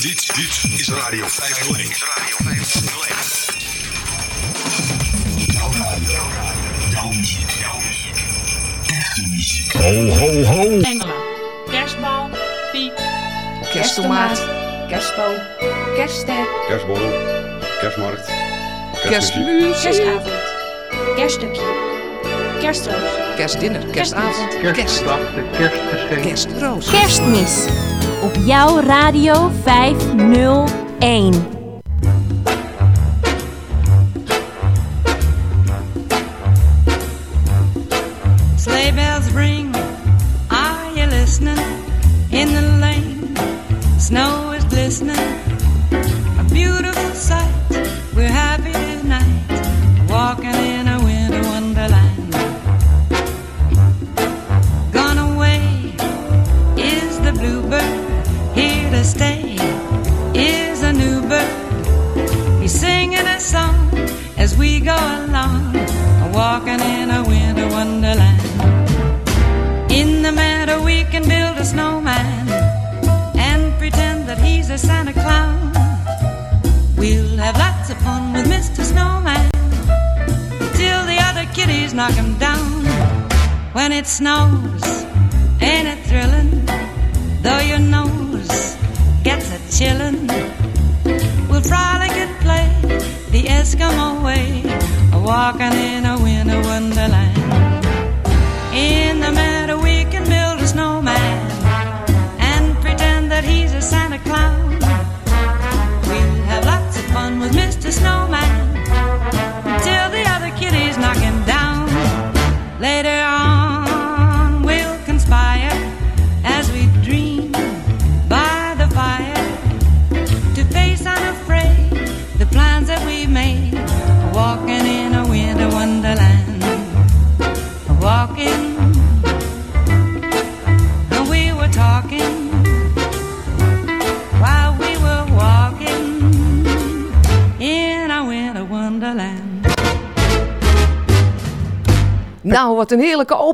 Dit, dit is Radio 501. Is Radio 501. Jouw radio. Jouw muziek. Jouw muziek. Echte muziek. Ho, ho, ho. Engelen. Kerstbal. Piek. Kersttomaat. Kerstboom. Kerstster. Kerstborrel, kerstmarkt, Kerstmuziek. Kerstavond. Kerststukje. Kerstroos. Kerstdinner. Kerstavond. Kerst. Kerstroos. Kerstmis op jouw radio 501.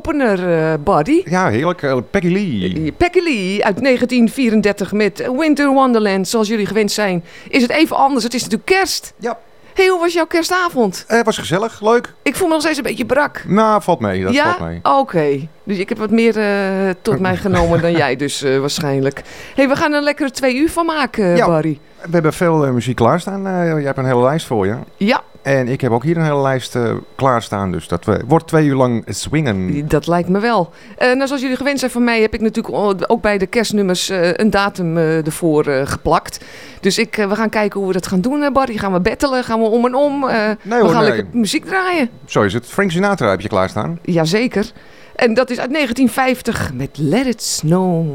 Opener, eh Buddy. Ja, heerlijk. Eh, Peggy Lee. Peggy Lee uit 1934 met Winter Wonderland. Zoals jullie gewend zijn, is het even anders. Het is natuurlijk kerst. Ja, Hey, hoe was jouw kerstavond? eh, was gezellig, leuk. Ik voel me nog steeds een beetje brak. Nou, valt mee, dat ja? valt mee. Oké. Dus ik heb wat meer eh, tot mij genomen dan jij dus eh, waarschijnlijk. hey, we gaan er een lekkere twee uur van maken, Ja. Barry. We hebben veel eh, muziek klaarstaan. Eh, jij hebt een hele lijst voor je. Ja, En ik heb ook hier een hele lijst eh, klaarstaan. Dus dat we, wordt twee uur lang swingen. dat lijkt me wel. Eh, nou, zoals jullie gewend zijn van mij, heb ik natuurlijk ook bij de kerstnummers eh, een datum eh, ervoor eh, geplakt. Dus ik, eh, we gaan kijken hoe we dat gaan doen, eh, Barry. Gaan we battelen? Gaan we om en om? Eh, Nee we hoor, gaan nee. lekker muziek draaien. Zo is het. Frank Sinatra heb je klaarstaan. Jazeker. En dat is uit 1950 met Let It Snow.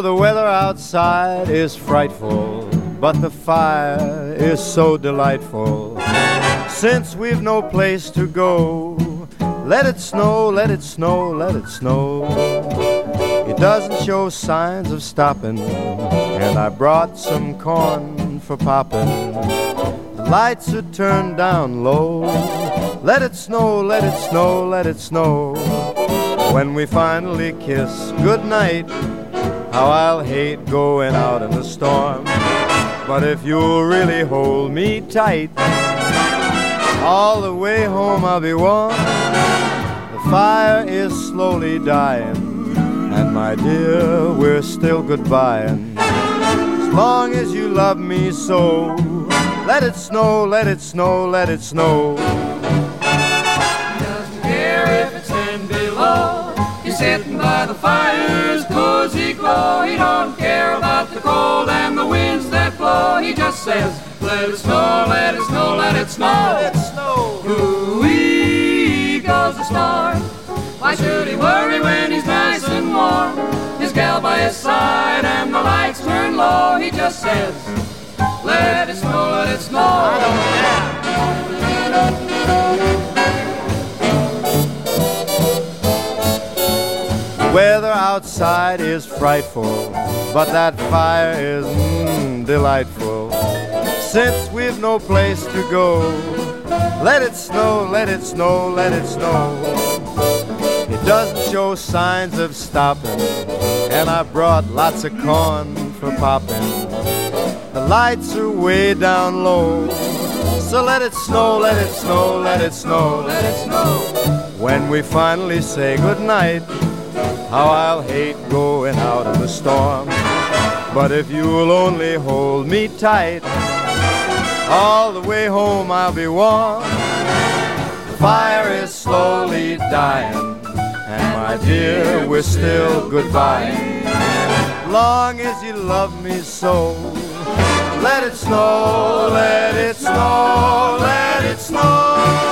The weather outside is frightful, but the fire is so delightful. Since we've no place to go, let it snow, let it snow, let it snow. It doesn't show signs of stopping, and I brought some corn for popping. The lights are turned down low. Let it snow, let it snow, let it snow. When we finally kiss goodnight, how I'll hate going out in the storm. But if you'll really hold me tight, all the way home I'll be warm. The fire is slowly dying, and my dear, we're still goodbying. As long as you love me so, let it snow, let it snow, let it snow. doesn't care if it's ten below. He's sitting by the fire's glow. He don't care about the cold and the winds that blow. He just says, let it snow, let it snow, let it snow. Let it snow. Ooh-wee goes the storm. Why should he worry when he's nice and warm? His gal by his side and the lights turn low. He just says, let it snow, let it snow. Weather outside is frightful, but that fire is mm, delightful. Since we've no place to go, let it snow, let it snow, let it snow. It doesn't show signs of stopping. And I brought lots of corn for popping. The lights are way down low. So let it snow, let it snow, let it snow, let it snow. When we finally say goodnight, how I'll hate going out in the storm. But if you'll only hold me tight, all the way home I'll be warm. The fire is slowly dying, and my dear, we're still goodbye. Long as you love me so, let it snow, let it snow, let it snow.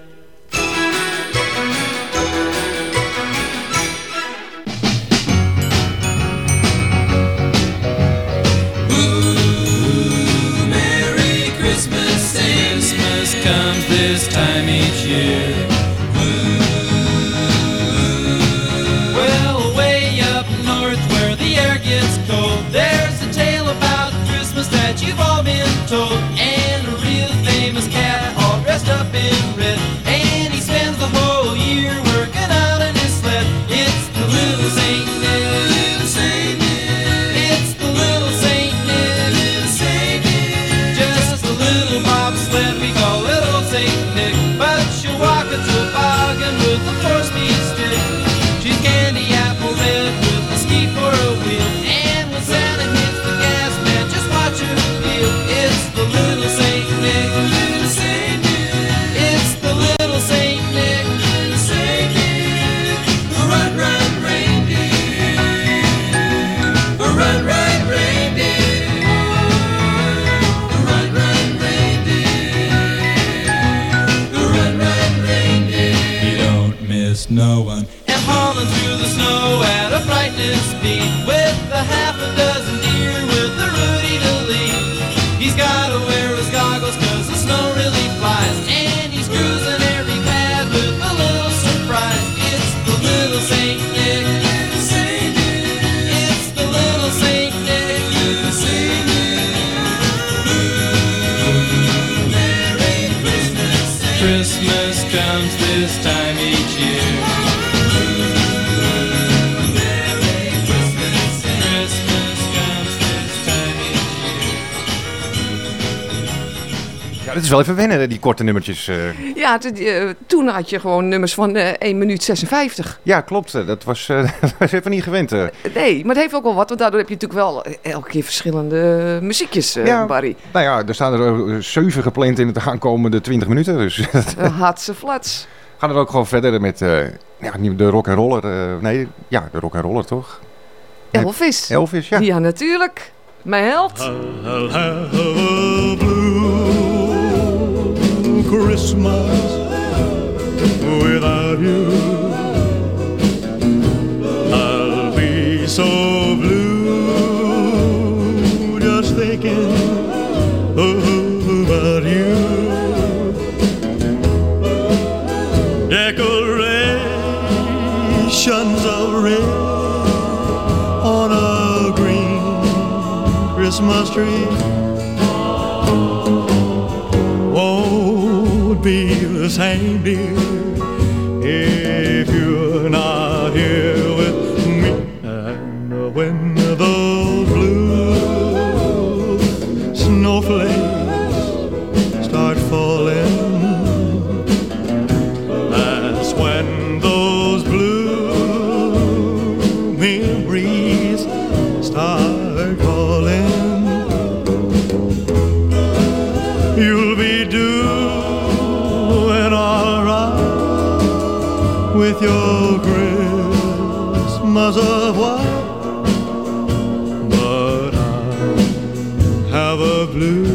This time each year. Dit is wel even wennen, die korte nummertjes. eh. Ja, t- eh, toen had je gewoon nummers van eh 1 minuut 56. Ja, klopt. eh, Dat was, eh, dat was even niet gewend. eh. Nee, maar het heeft ook wel wat, want daardoor heb je natuurlijk wel eh, elke keer verschillende muziekjes, eh, Ja. Barry. Nou ja, er staan er eh, zeven gepland in de aankomende 20 minuten. Dus Hatse flats. gaan er ook gewoon verder met eh, ja, de rock and roller. eh, nee, ja, de rock and roller toch? Elvis. Elvis, ja. Ja, natuurlijk. Mijn held. I'll have a blue Christmas without you. I'll be so blue just thinking about you. Decorations of red on a green Christmas tree. baby blue.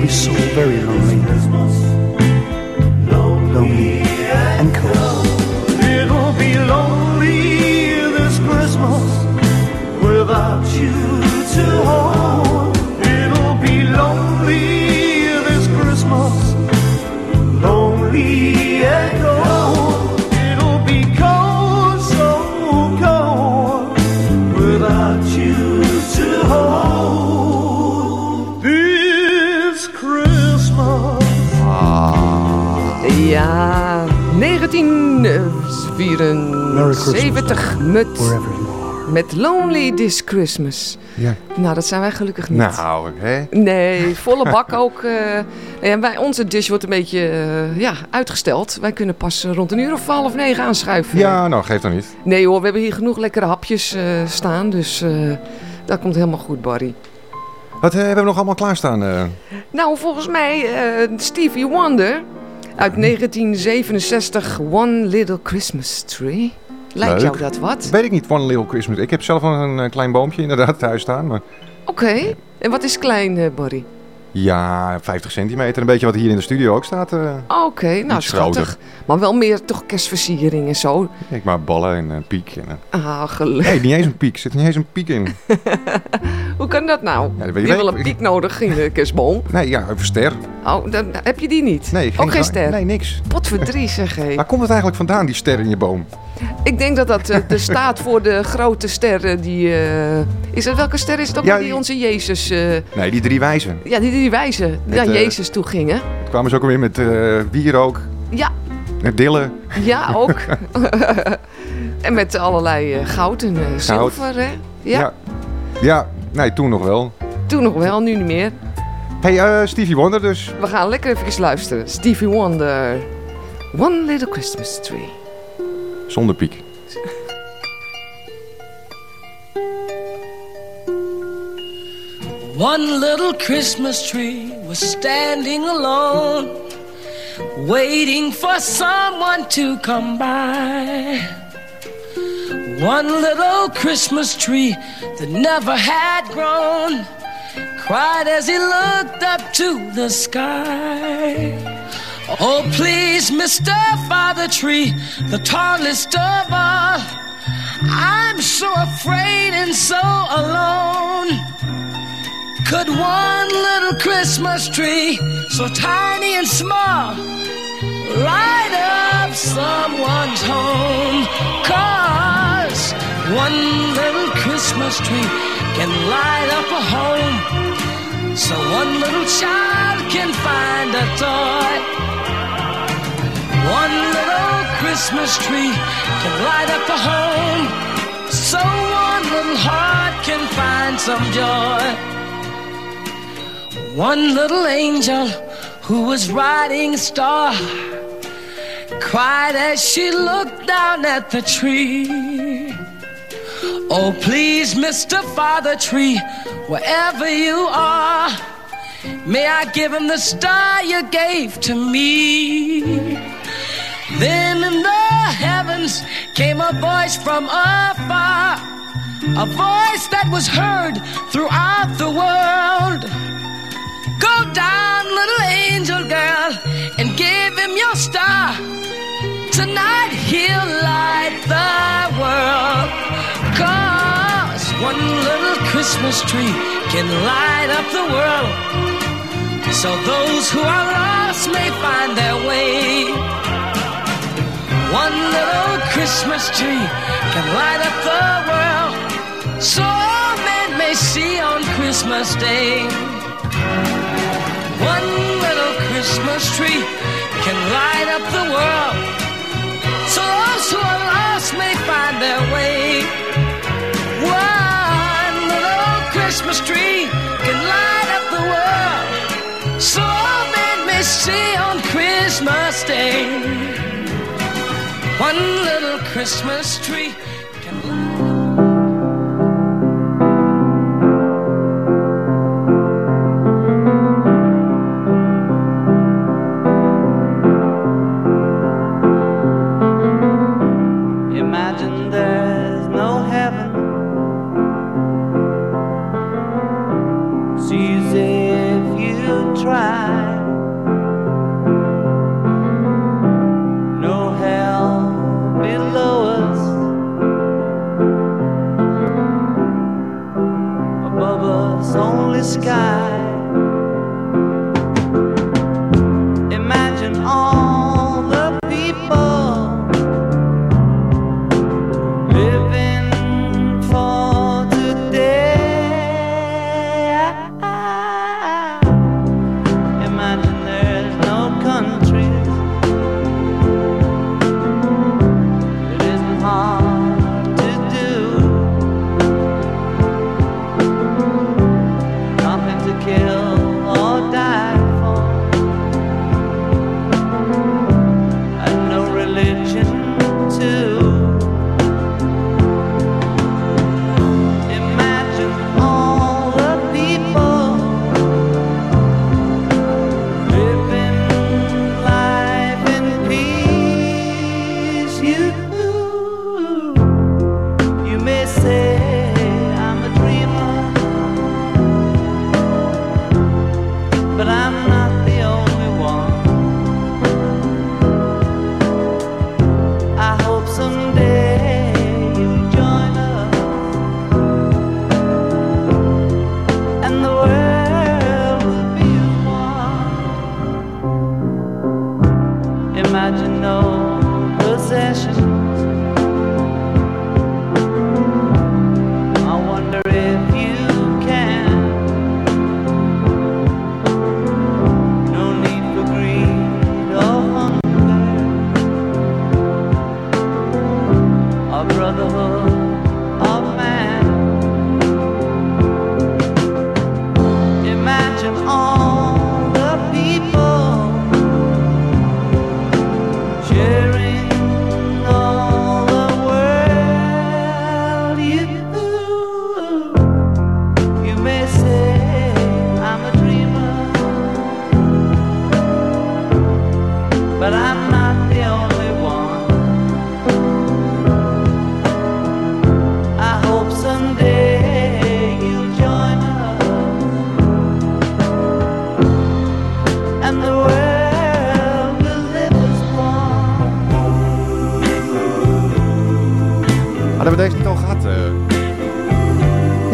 be so very lonely. 1974 met, met Lonely This Christmas. Ja. Nou, dat zijn wij gelukkig niet. Nou, hè? Nee, volle bak ook. eh nee, en wij, onze dish wordt een beetje eh, ja, uitgesteld. Wij kunnen pas eh, rond een uur of half negen aanschuiven. Ja, nou, geeft dan niet. Nee hoor, we hebben hier genoeg lekkere hapjes eh, staan. Dus eh, dat komt helemaal goed, Barry. Wat eh, hebben we nog allemaal klaarstaan? eh? Nou, volgens mij eh, Stevie Wonder uit 1967, One Little Christmas Tree. Lijkt Leuk. jou dat wat? Weet ik niet, One Little Christmas. Ik heb zelf een eh, klein boompje inderdaad thuis staan. Maar Oké. En wat is klein, eh, Barry? ja, 50 centimeter. Een beetje wat hier in de studio ook staat. eh. Oké, nou schattig. groter. Maar wel meer toch kerstversiering en zo. Kijk maar, ballen en een piek. En. Ah, gelukkig. Nee, niet eens een piek. Er zit niet eens een piek in. Hoe kan dat nou? Ja, dat je je hebt wel een piek nodig in de kerstboom. Nee, ja, een ster. Oh, dan heb je die niet? Nee, Ook geen sta- ster? Nee, niks. Potverdrie zeg hé. Waar komt het eigenlijk vandaan, die ster in je boom? Ik denk dat dat eh, de staat voor de grote sterren die... eh, is het welke ster is het ook Ja, waar die die- onze Jezus... eh, Nee, die drie wijzen. ja, die die wijzen naar Jezus toe gingen. Toen kwamen ze ook alweer met eh wierook, Ja, met dillen. ja ook. en met allerlei goud en zilver, hè? Ja, ja. Ja, nee, toen nog wel. toen nog wel, nu niet meer. hey, Stevie Wonder dus. We gaan lekker even luisteren. Stevie Wonder. One Little Christmas Tree. Zonder piek. One little Christmas tree was standing alone, waiting for someone to come by. One little Christmas tree that never had grown cried as he looked up to the sky. Oh, please, Mr. Father Tree, the tallest of all. I'm so afraid and so alone. Could one little Christmas tree, so tiny and small, light up someone's home? Cause one little Christmas tree can light up a home. So one little child can find a toy. One little Christmas tree can light up a home. So one little heart can find some joy. One little angel who was riding a star cried as she looked down at the tree. Oh, please, Mr. Father Tree, wherever you are, may I give him the star you gave to me. Then in the heavens came a voice from afar, a voice that was heard throughout the world. Go down, little angel girl, and give him your star. Tonight he'll light the world. Cause one little Christmas tree can light up the world. So those who are lost may find their way. One little Christmas tree can light up the world. So all men may see on Christmas Day. One little Christmas tree can light up the world. So those who are lost may find their way. One little Christmas tree can light up the world. So all men may see on Christmas Day. One little Christmas tree. Can light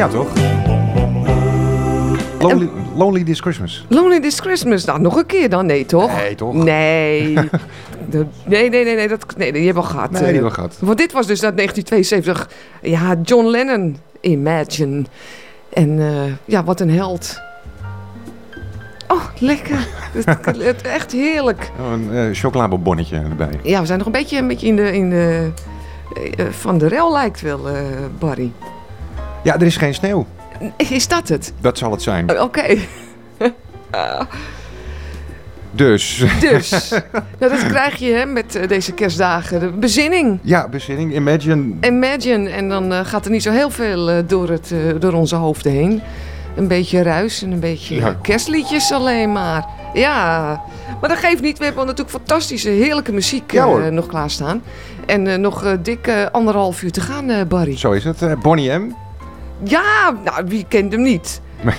Ja, toch? Lonely, Lonely This Christmas. Lonely This Christmas. Nou, nog een keer dan? Nee, toch? Nee, toch? Nee. De- nee, nee, nee, nee, dat, nee, die hebben we al gehad. Nee, die hebben we Eh, gehad. Want dit was dus uit 1972. Ja, John Lennon. Imagine. En eh, ja, wat een held. Oh, lekker. het, het- echt heerlijk. Oh, een eh chocoladebonnetje erbij. Ja, we zijn nog een beetje, een beetje in de, in de eh, van de rel lijkt wel, eh, Barry. Ja, er is geen sneeuw. Is dat het? Dat zal het zijn. Eh, Oké. Dus. dus, nou, dat krijg je hè, met eh, deze kerstdagen. De bezinning. Ja, bezinning. Imagine. Imagine. En dan eh, gaat er niet zo heel veel eh, door, het, door onze hoofden heen. Een beetje ruis en een beetje Ja. kerstliedjes alleen maar. Ja, maar dat geeft niet. We hebben natuurlijk fantastische, heerlijke muziek Ja, nog klaarstaan. En nog dik anderhalf uur te gaan, Barry. Zo is het. Bonnie M. Ja, nou, wie kent hem niet?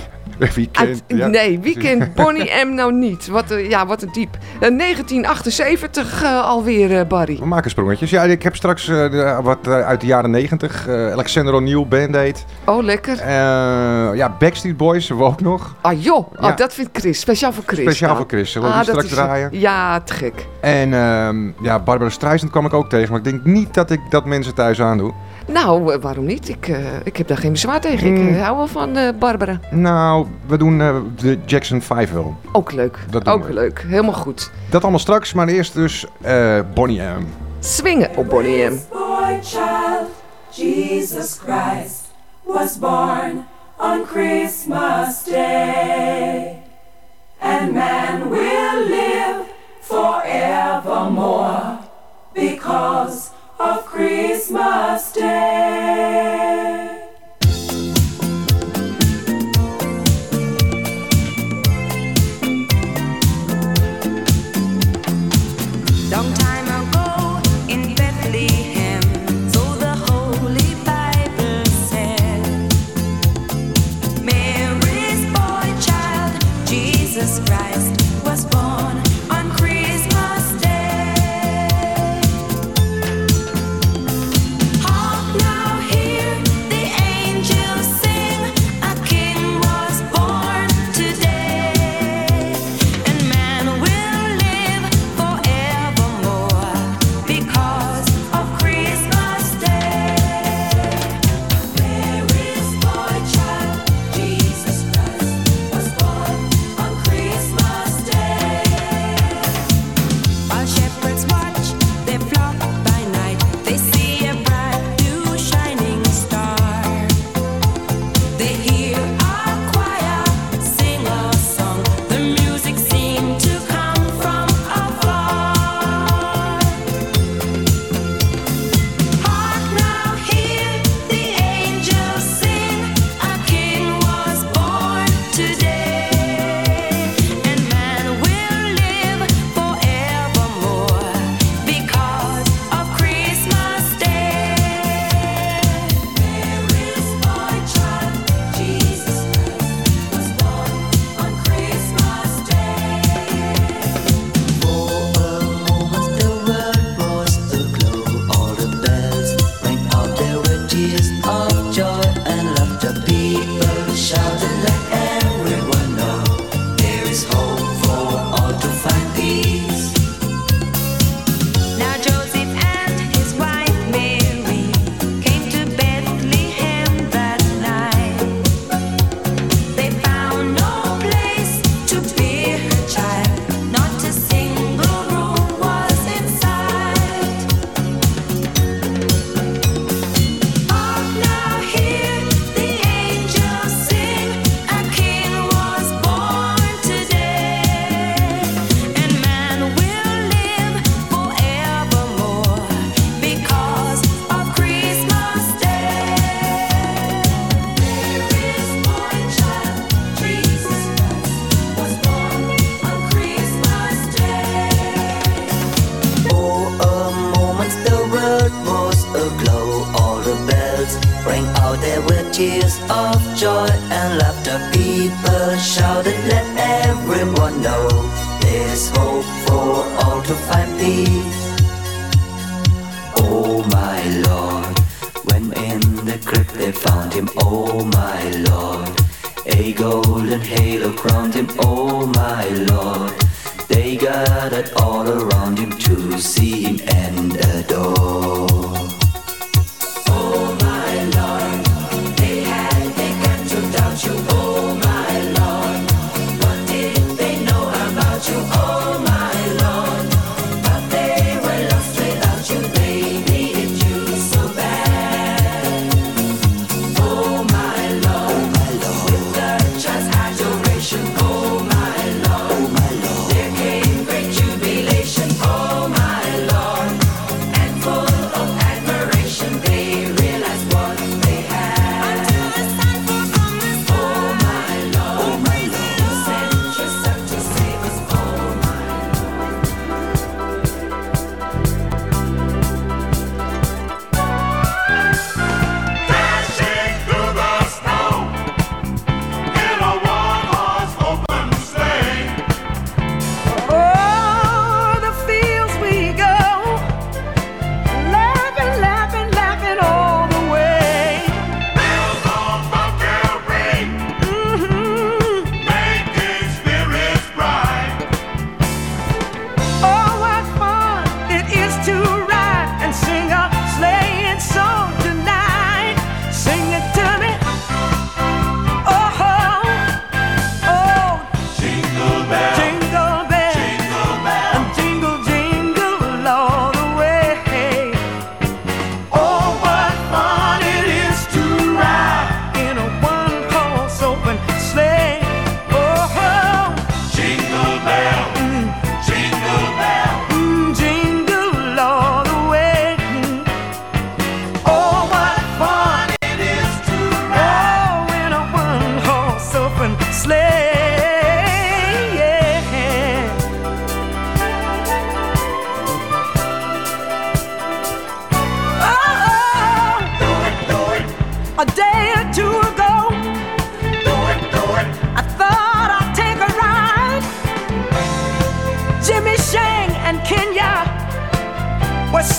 Wie kent... Ja. Nee, wie kent Bonnie M nou niet? Wat, eh, ja, wat een diep. Eh, 1978 eh, alweer, eh, Barry. We maken sprongetjes. Ja, ik heb straks eh, wat eh, uit de jaren 90. eh, Alexander O'Neill, Band-Aid. Oh, lekker. Eh, ja, Backstreet Boys we ook nog. Ah joh, Ja. oh, dat vindt Chris. Speciaal voor Chris. Speciaal nou. voor Chris. Zullen we Ah, straks draaien? Ja, te gek. En ehm, ja, Barbara Streisand kwam ik ook tegen. Maar ik denk niet dat ik dat mensen thuis aandoe. Nou, waarom niet? Ik, eh, ik heb daar geen bezwaar tegen. Ik Hmm. eh, hou wel van eh, Barbara. Nou, we doen eh, de Jackson 5 wel. Ook leuk. Dat doen Ook we. leuk. Helemaal goed. Dat allemaal straks, maar eerst dus eh, Bonnie M. Swingen op Bonnie M. boy child, Jesus Christ, was born on Christmas Day. And man will live forevermore because of Christmas Day.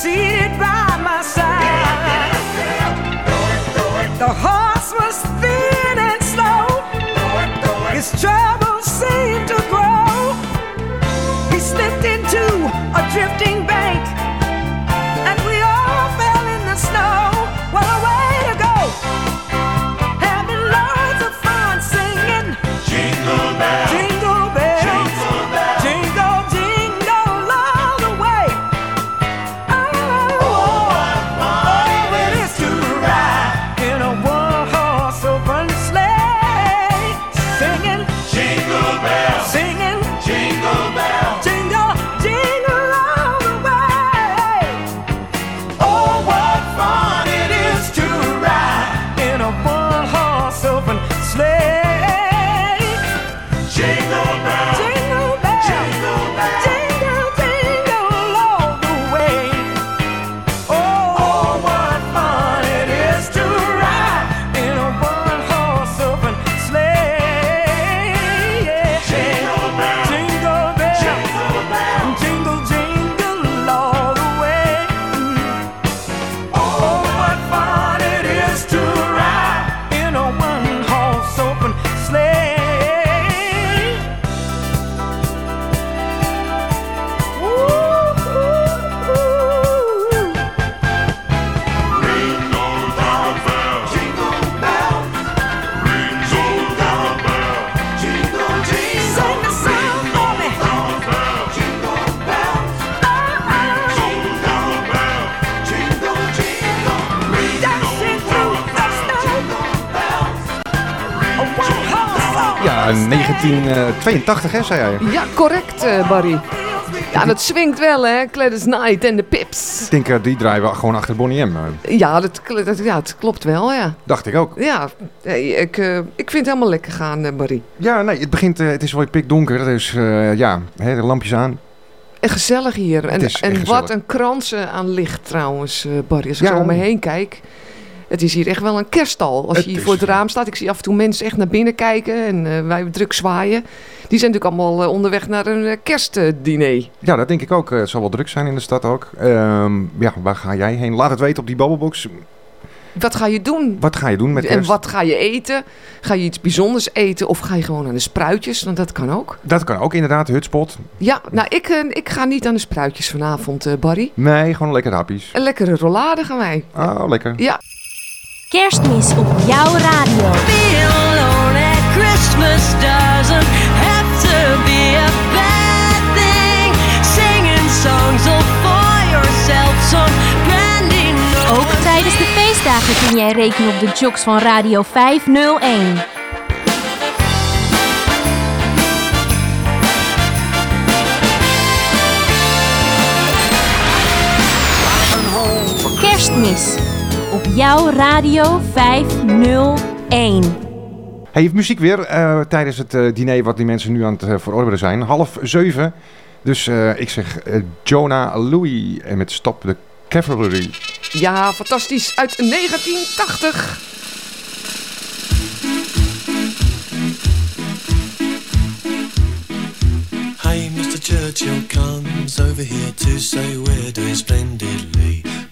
Treated right. 82 hè, zei jij? Ja, correct eh, Barry. Ja, dat swingt wel hè, Gladys Night en de Pips. Ik denk, dat die draaien we gewoon achter Bonnie M. Eh. Ja dat, dat, ja, dat klopt wel ja. Dacht ik ook. Ja, ik, ik vind het helemaal lekker gaan Barry. Ja, nee, het begint, het is wel pikdonker, dus ja, hè, de lampjes aan. En gezellig hier. En, en wat een kransen aan licht trouwens, Barry. Als ik zo om me heen kijk. Het is hier echt wel een kerststal. Als Het je hier voor het raam staat, ik zie af en toe mensen echt naar binnen kijken en eh, wij druk zwaaien. Die zijn natuurlijk allemaal eh, onderweg naar een eh, kerstdiner. Ja, dat denk ik ook. Het zal wel druk zijn in de stad ook. Ehm, ja, waar ga jij heen? Laat het weten op die babbelbox. Wat ga je doen? Wat ga je doen met En wat ga je eten? Ga je iets bijzonders eten of ga je gewoon aan de spruitjes? Want dat kan ook. Dat kan ook inderdaad, hutspot. Ja, nou ik, ik ga niet aan de spruitjes vanavond, Barry. Nee, gewoon lekker happies. Een lekkere rollade gaan wij. Oh, lekker. Ja. Kerstmis op jouw radio. Being alone at Christmas doesn't have to be a bad thing. Singing songs all for yourself, some brandy no. Ook tijdens de feestdagen kun jij rekenen op de jocks van Radio 501. Kerstmis op jouw Radio 501. Hey, muziek weer eh, tijdens het eh, diner wat die mensen nu aan het eh, verorberen zijn. Half zeven. Dus eh, ik zeg Jonah Louis en met Stop the Cavalry. Ja, fantastisch. Uit 1980. Hey, Mr. Churchill comes over here to say we're doing splendidly.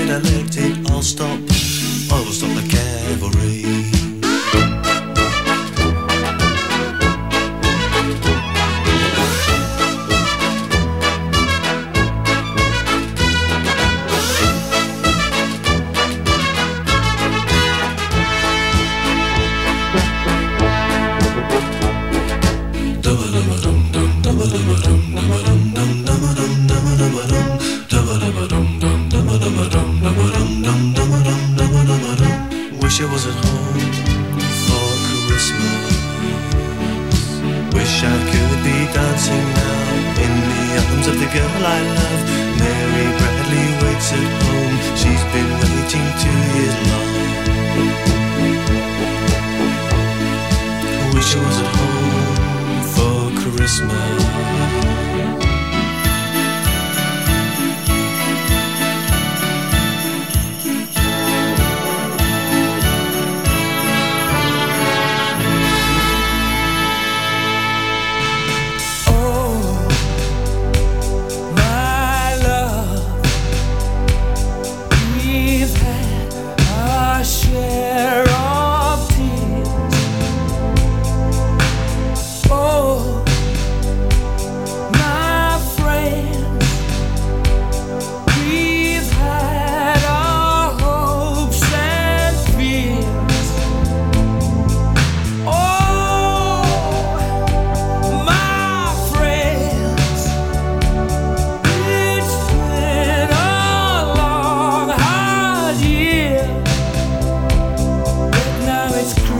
and I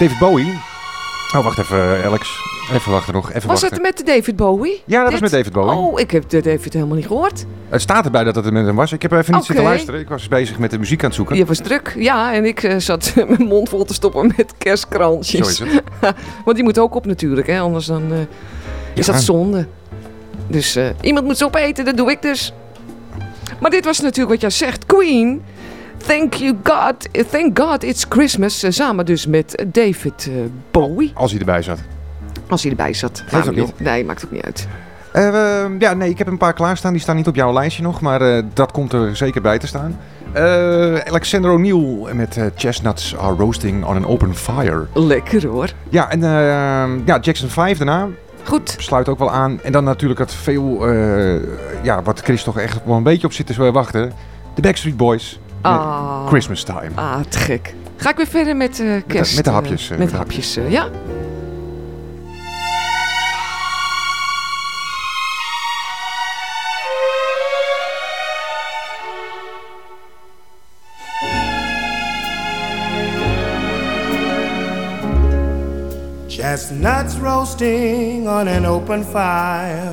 David Bowie. Oh, wacht even, Alex. Even wachten nog. Even Was wachten. het met David Bowie? Ja, dat was met David Bowie. Oh, ik heb de David helemaal niet gehoord. Het staat erbij dat het met hem was. Ik heb even niet zitten luisteren. Ik was bezig met de muziek aan het zoeken. Je was druk, ja. En ik eh, zat mijn mond vol te stoppen met kerstkrantjes. Zo is het. Want die moet ook op natuurlijk, hè? anders dan eh, is Ja. dat zonde. Dus eh, iemand moet ze opeten, dat doe ik dus. Maar dit was natuurlijk wat jij zegt. Queen, thank you God, thank God it's Christmas. eh, samen dus met David eh, Bowie. Als hij erbij zat. Als hij erbij zat. Geeft ook niet. Nee, maakt ook niet uit. Eh, ja, nee, ik heb een paar klaarstaan. Die staan niet op jouw lijstje nog, maar dat komt er zeker bij te staan. Eh, Alexander O'Neill met Chestnuts are roasting on an open fire. Lekker hoor. Ja, en ja, Jackson 5 daarna. Goed. Sluit ook wel aan. En dan natuurlijk het veel, ja, wat Chris toch echt wel een beetje op zit te wachten. De Backstreet Boys. Met Ah. Christmas Time. Ah, te gek. Ga ik weer verder met eh kerst. met de eh, hapjes, eh, met met de de hapjes, eh, ja. Chestnuts roasting on an open fire.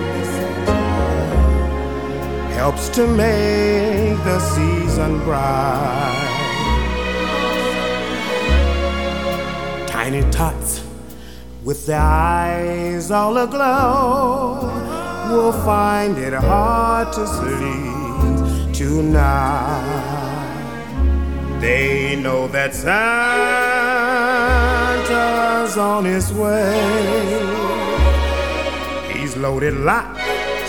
helps to make the season bright. Tiny tots with their eyes all aglow will find it hard to sleep tonight. They know that Santa's on his way. He's loaded lots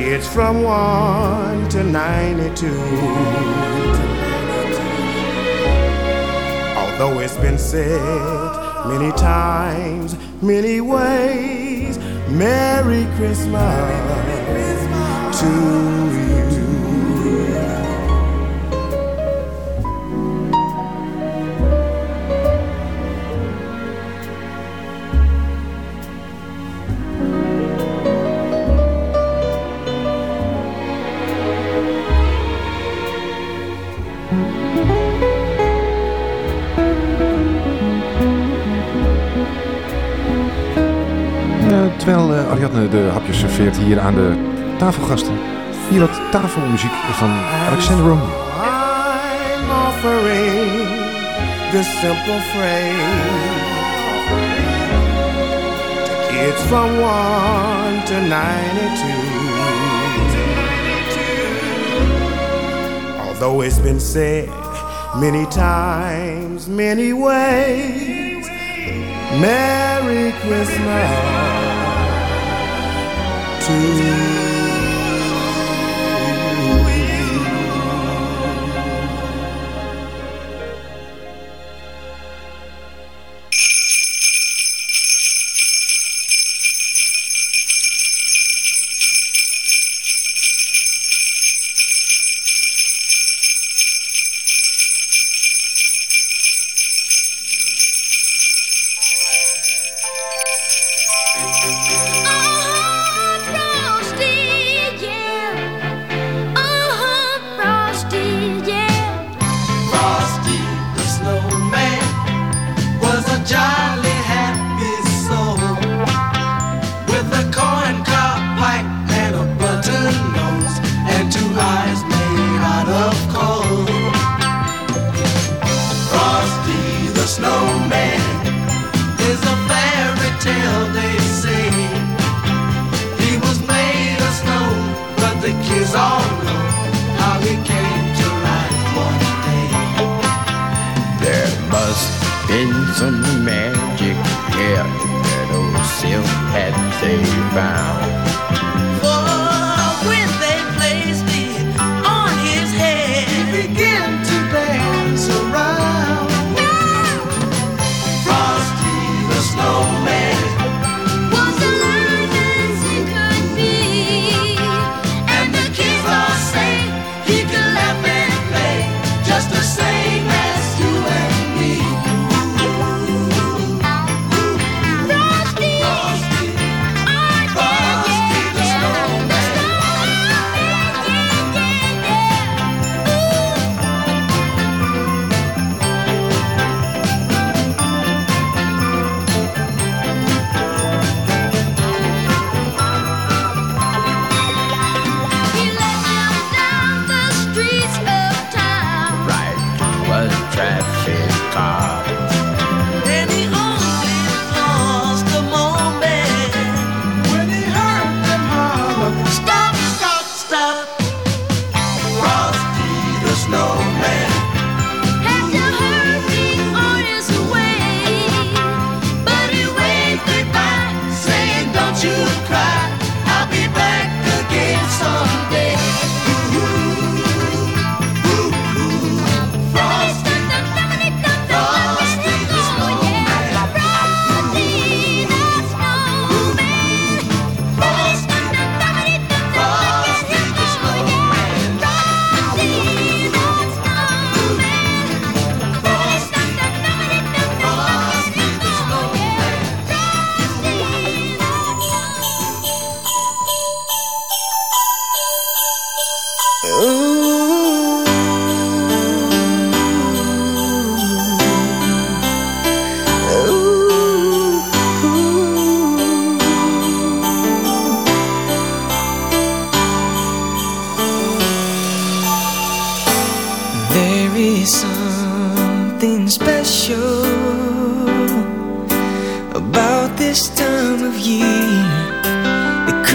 kids from 1 to 92. Although it's been said many times, many ways, Merry Christmas to you. Terwijl eh, Ariadne de hapjes serveert hier aan de tafelgasten. Hier wat tafelmuziek van Alexander Romeo. I'm offering this simple phrase to kids from 1 to 92. Although it's been said many times, many ways, Merry Christmas soon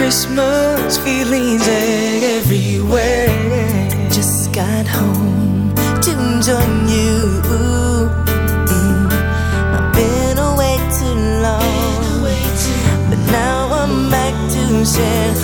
Christmas feelings everywhere. Just got home to join you. Mm, I've been away too long, but now I'm back to share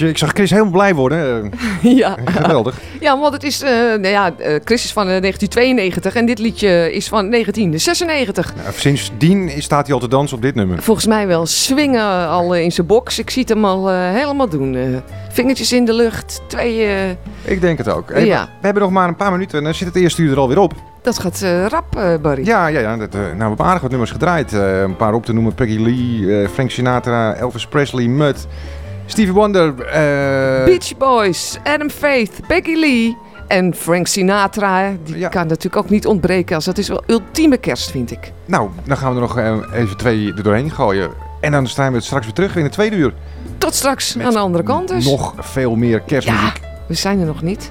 Ik zag Chris helemaal blij worden. Eh, Ja. Geweldig. Ja, want het is, eh, nou ja, eh, Chris is van eh, 1992 en dit liedje is van 1996. Ja, sindsdien staat hij al te dansen op dit nummer. Volgens mij wel swingen al in zijn box. Ik zie het hem al helemaal doen. vingertjes in de lucht, twee... Ik denk het ook. Hey, Ja. we, hebben nog maar een paar minuten en dan zit het eerste uur er alweer op. dat gaat rap, Barry. Ja, ja, ja. Dat, nou, we hebben aardig wat nummers gedraaid. Een paar op te noemen. Peggy Lee, Frank Sinatra, Elvis Presley, Mud, Stevie Wonder. eh, Beach Boys, Adam Faith, Peggy Lee en Frank Sinatra. Die kan natuurlijk ook niet ontbreken. Als dat is wel ultieme kerst, vind ik. Nou, dan gaan we er nog eh, even twee er doorheen gooien. En dan staan we straks weer terug in het tweede uur. Tot straks aan de andere kant dus. Nog veel meer kerstmuziek. We zijn er nog niet.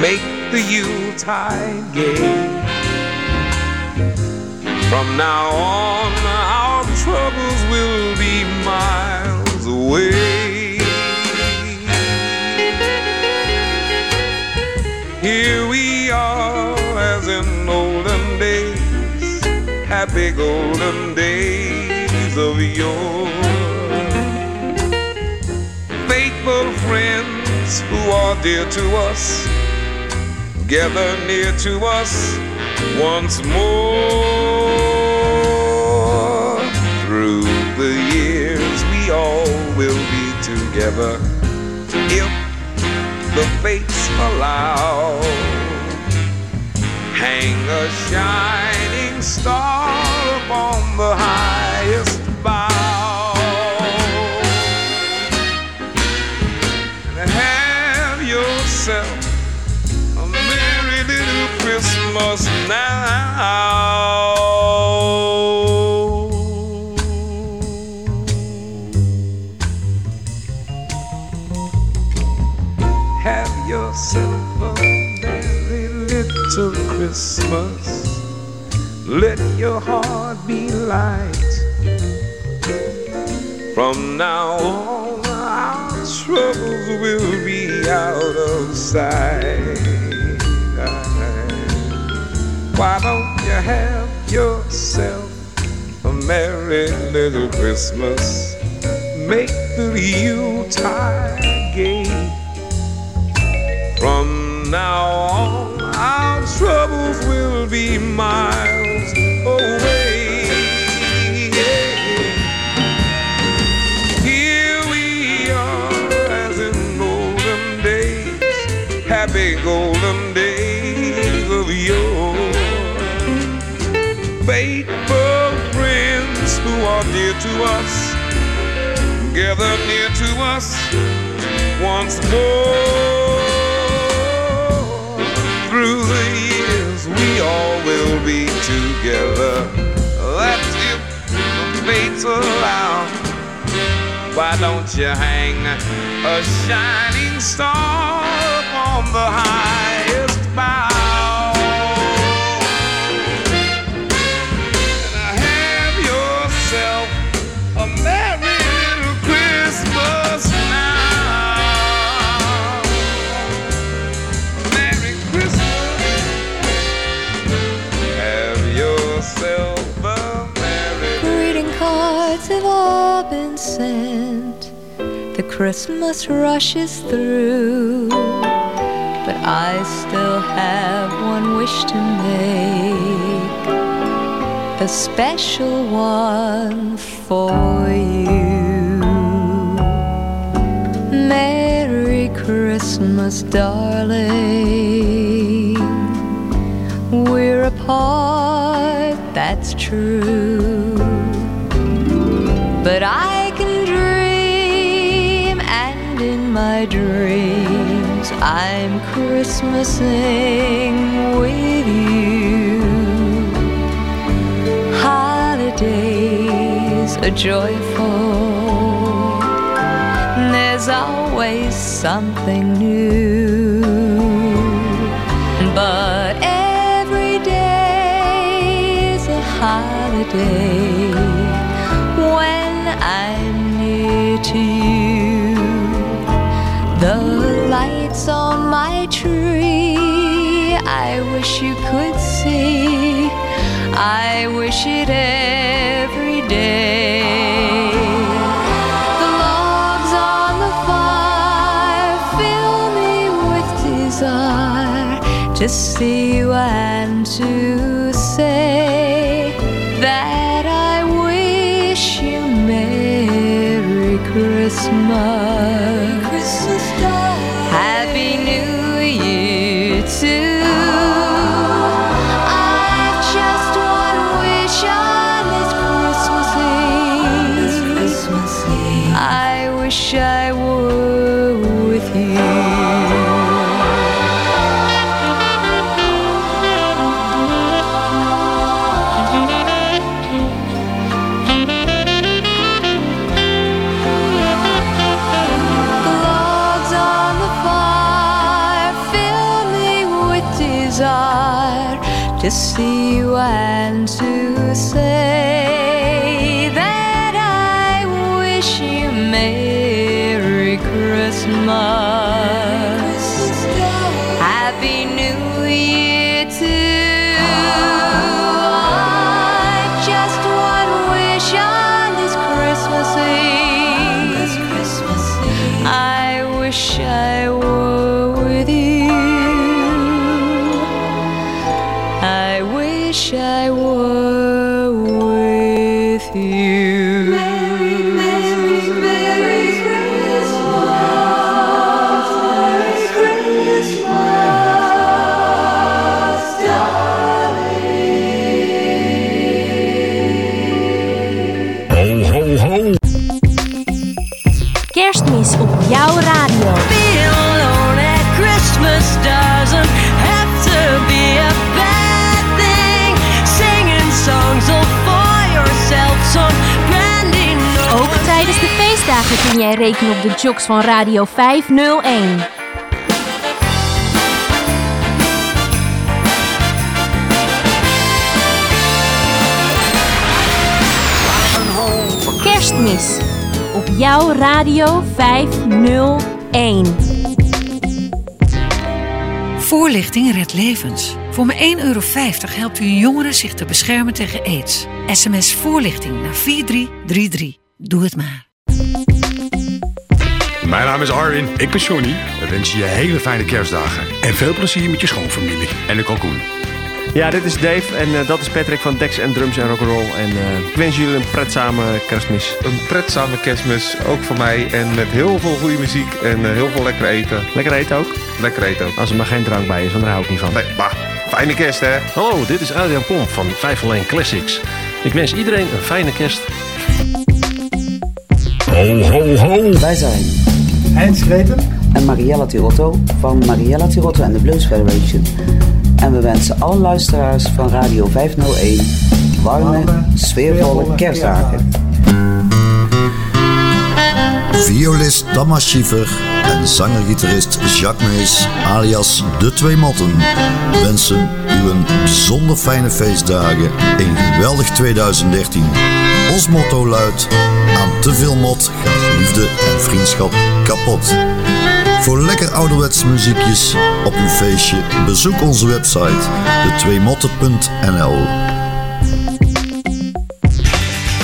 Make the Yuletide gay. From now on, our troubles will be miles away. Here we are, as in olden days, happy golden days of yore. Faithful friends who are dear to us, gather near to us once more. Through the years, we all will be together if the fates allow. Hang a shining star upon the highest Christmas now. Have yourself a merry little Christmas. Let your heart be light. From now on, our troubles will be out of sight. Why don't you have yourself a merry little Christmas? Make the Yuletide gay. From now on, our troubles will be miles away. To us, gather near to us once more. Through the years, we all will be together. That's if the fates allow. Why don't you hang a shining star upon the highest bough? Christmas rushes through. But I still have one wish to make. A special one for you. Merry Christmas, darling. We're apart, that's true. But I my dreams, I'm Christmasing with you. Holidays are joyful, there's always something new. But every day is a holiday when I'm near to you. On my tree, I wish you could see. I wish it every day. The logs on the fire fill me with desire to see you and to say that I wish you Merry Christmas. Rekenen op de jocks van Radio 501. Kerstmis op jouw Radio 501. Voorlichting redt levens. Voor maar 1,50 euro helpt u een jongere zich te beschermen tegen aids. SMS voorlichting naar 4333. Doe het maar. Mijn naam is Arwin, ik ben Johnny. We wensen je hele fijne kerstdagen. En veel plezier met je schoonfamilie. En de kalkoen. Ja, dit is Dave en eh, dat is Patrick van Dex en Drums en Rock'n'Roll. En eh, ik wens jullie een pretzame kerstmis. Een pretzame kerstmis, ook voor mij. En met heel veel goede muziek en eh, heel veel lekker eten. Lekker eten ook? Lekker eten ook. Als er maar geen drank bij is, want daar hou ik niet van. Nee, bah, fijne kerst hè. Hallo, dit is Adrian Pomp van 501 Classics. Ik wens iedereen een fijne kerst. Ho, ho, ho. Wij zijn Heinz Greten en Mariella Tirotto van Mariella Tirotto en de Blues Federation. En we wensen alle luisteraars van Radio 501 warme, sfeervolle kerstdagen. Violist Thomas Schiever en zanger-gitarist Jacques Mees alias De Twee Motten wensen u een bijzonder fijne feestdagen in geweldig 2013. Ons motto luidt, aan te veel mot gaat liefde en vriendschap kapot. Voor lekker ouderwetse muziekjes op uw feestje bezoek onze website de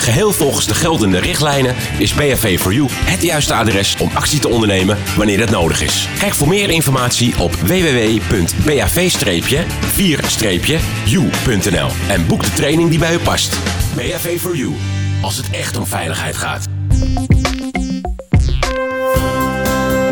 Geheel volgens de geldende richtlijnen is BHV for You het juiste adres om actie te ondernemen wanneer dat nodig is. Kijk voor meer informatie op www.bav-4-u.nl en boek de training die bij u past. BHV for You, als het echt om veiligheid gaat.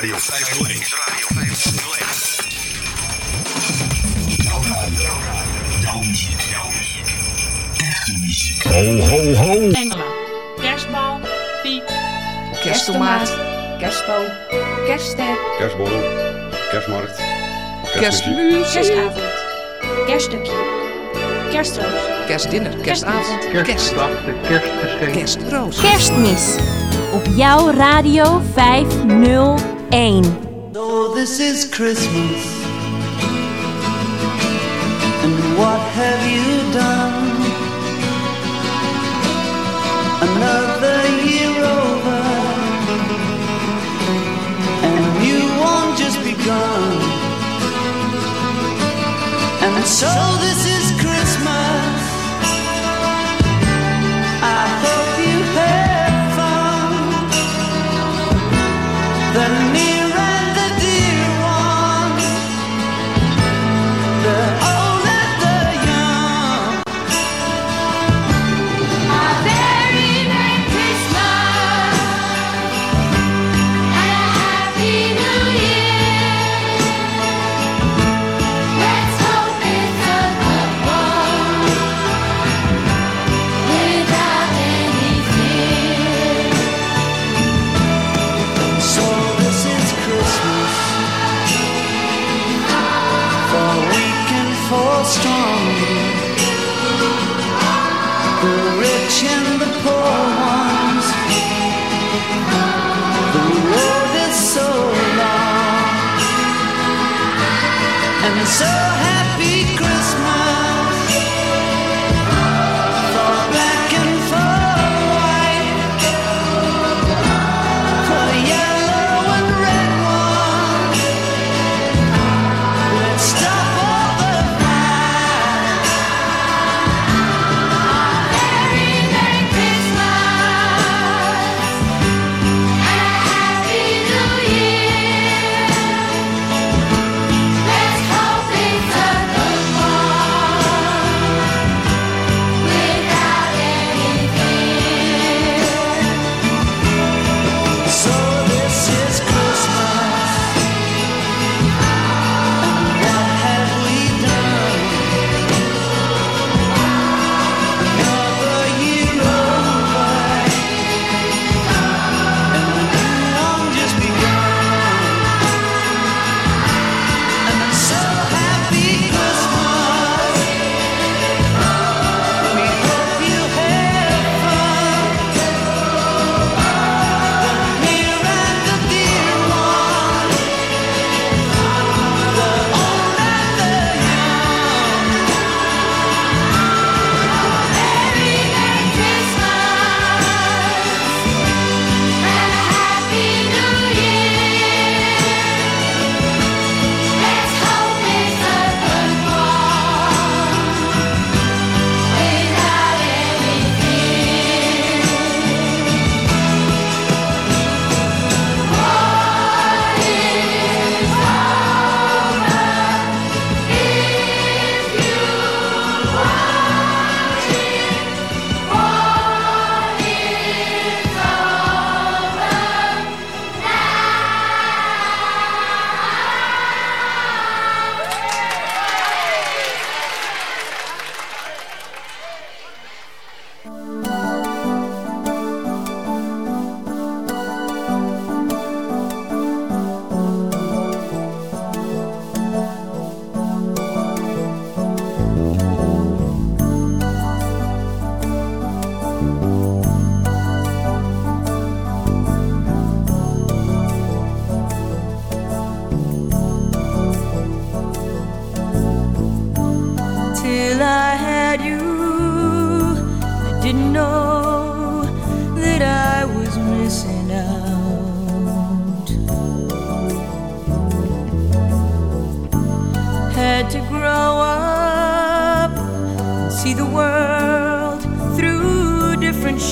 Radio 501. Radio 501. Jouw radio. Jouw muziek. Jouw muziek. Echte muziek. Ho, ho, ho. Engelen. Kerstbal. Piek. Kersttomaat. Kerstboom. Kerstster. Kerstborrel. Kerstmarkt. Kerstmuziek. Kerstavond. Kerststukje. Kerstroos. Kerstdinner. Kerstavond. Kerstdag, de kerstgeschenk. Kerstroos. Kerstmis op jouw Radio 501. So this is Christmas. And what have you done? Another year over. And you won't just begun. And so this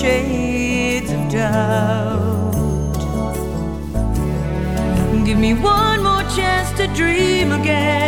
shades of doubt. Give me one more chance to dream again.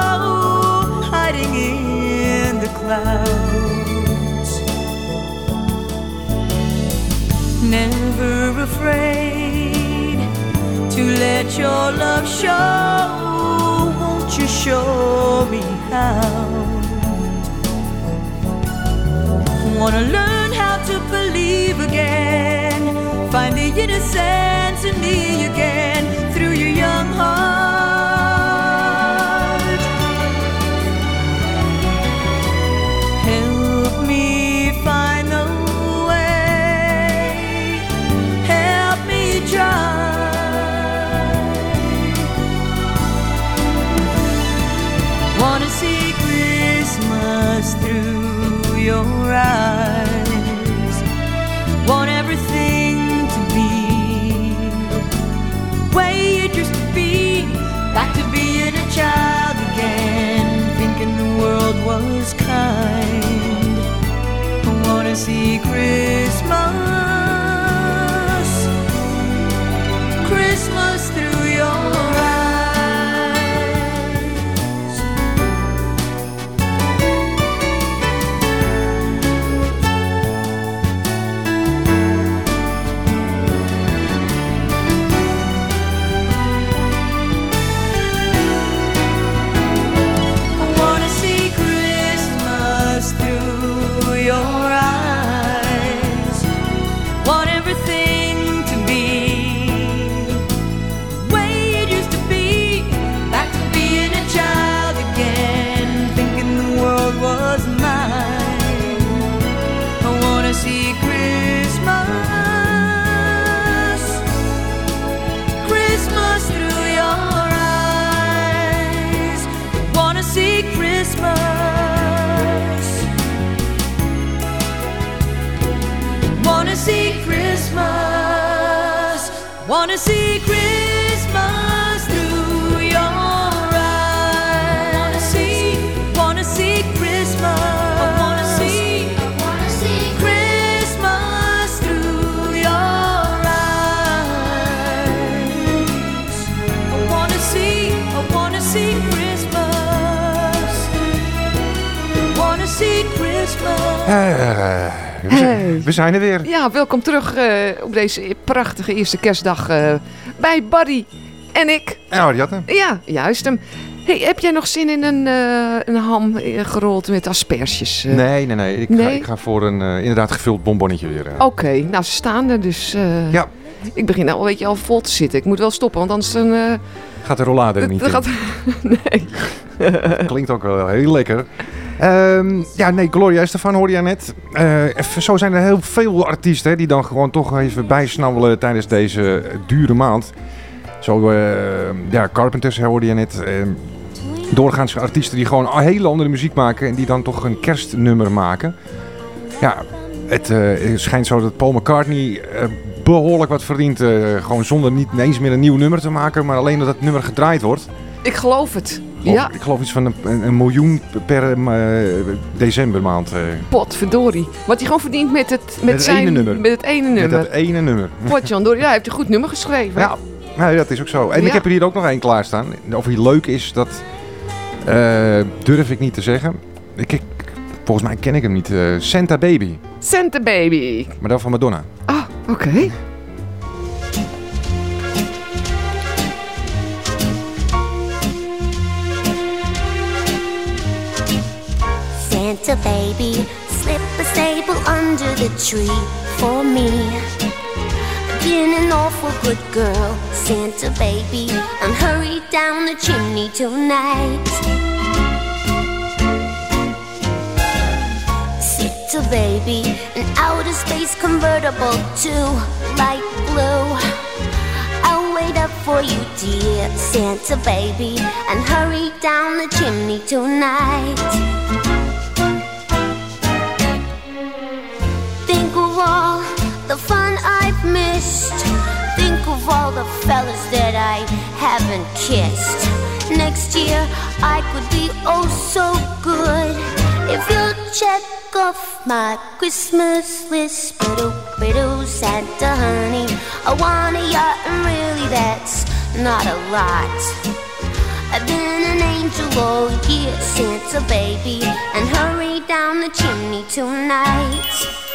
never afraid to let your love show. Won't you show me how? Wanna learn how to believe again, find the innocence in me again through your young heart. Christmas Eh, we, zijn, Hey. we zijn er weer. Ja, welkom terug eh, op deze prachtige eerste kerstdag eh, bij Buddy en ik. Ja, Marianne. Ja, juist hem. Hey, heb jij nog zin in een, eh, een ham eh, gerold met asperges? eh? Nee, nee, nee. Ik, Ga, ik ga voor een eh, inderdaad gevuld bonbonnetje weer. Oké, nou ze staan er dus. eh, Ja. Ik begin al een beetje al vol te zitten. Ik moet wel stoppen, want anders dan... eh, Gaat de rollade er niet in. gaat... nee. Klinkt ook wel heel lekker. Ehm, ja, nee, Gloria Estefan hoorde jij net. Even- zo zijn er heel veel artiesten hè, die dan gewoon toch even bijsnabbelen tijdens deze dure maand. Zo, eh, ja, Carpenters hoorde je net. Ehm, doorgaans artiesten die gewoon hele andere muziek maken en die dan toch een kerstnummer maken. Ja, het eh, schijnt zo dat Paul McCartney eh, behoorlijk wat verdient. gewoon zonder niet eens meer een nieuw nummer te maken, maar alleen dat het nummer gedraaid wordt. Ik geloof het. Ja, Ik geloof iets van een, miljoen per eh, decembermaand. eh, potverdorie. Wat hij gewoon verdient met het, met het zijn, ene nummer. Met het ene Met nummer. dat ene nummer. Ja, hij heeft een goed nummer geschreven. Ja, nou, dat is ook zo. En Ja. ik heb er hier ook nog één klaarstaan. Of hij leuk is, dat eh, durf ik niet te zeggen. Ik, ik- volgens mij ken ik hem niet. Santa Baby. Santa Baby. Maar dan van Madonna. Ah, oké. Santa baby, slip a sable under the tree for me. Been an awful good girl, Santa baby, and hurry down the chimney tonight. Santa baby, an outer space convertible to light blue. I'll wait up for you, dear Santa baby, and hurry down the chimney tonight. All the fun I've missed. Think of all the fellas that I haven't kissed. Next year I could be oh so good if you'll check off my Christmas list. Biddle, biddle, Santa honey, I want a yacht, and really that's not a lot. I've been an angel all year, since a baby, and hurry down the chimney tonight.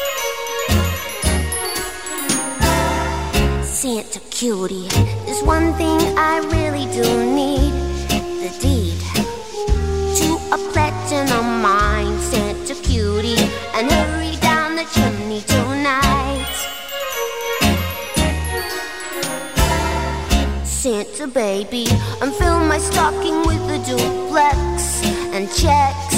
Santa cutie, there's one thing I really do need the deed to a platinum mine. Santa cutie, and hurry down the chimney tonight. Santa baby, and fill my stocking with a duplex and checks.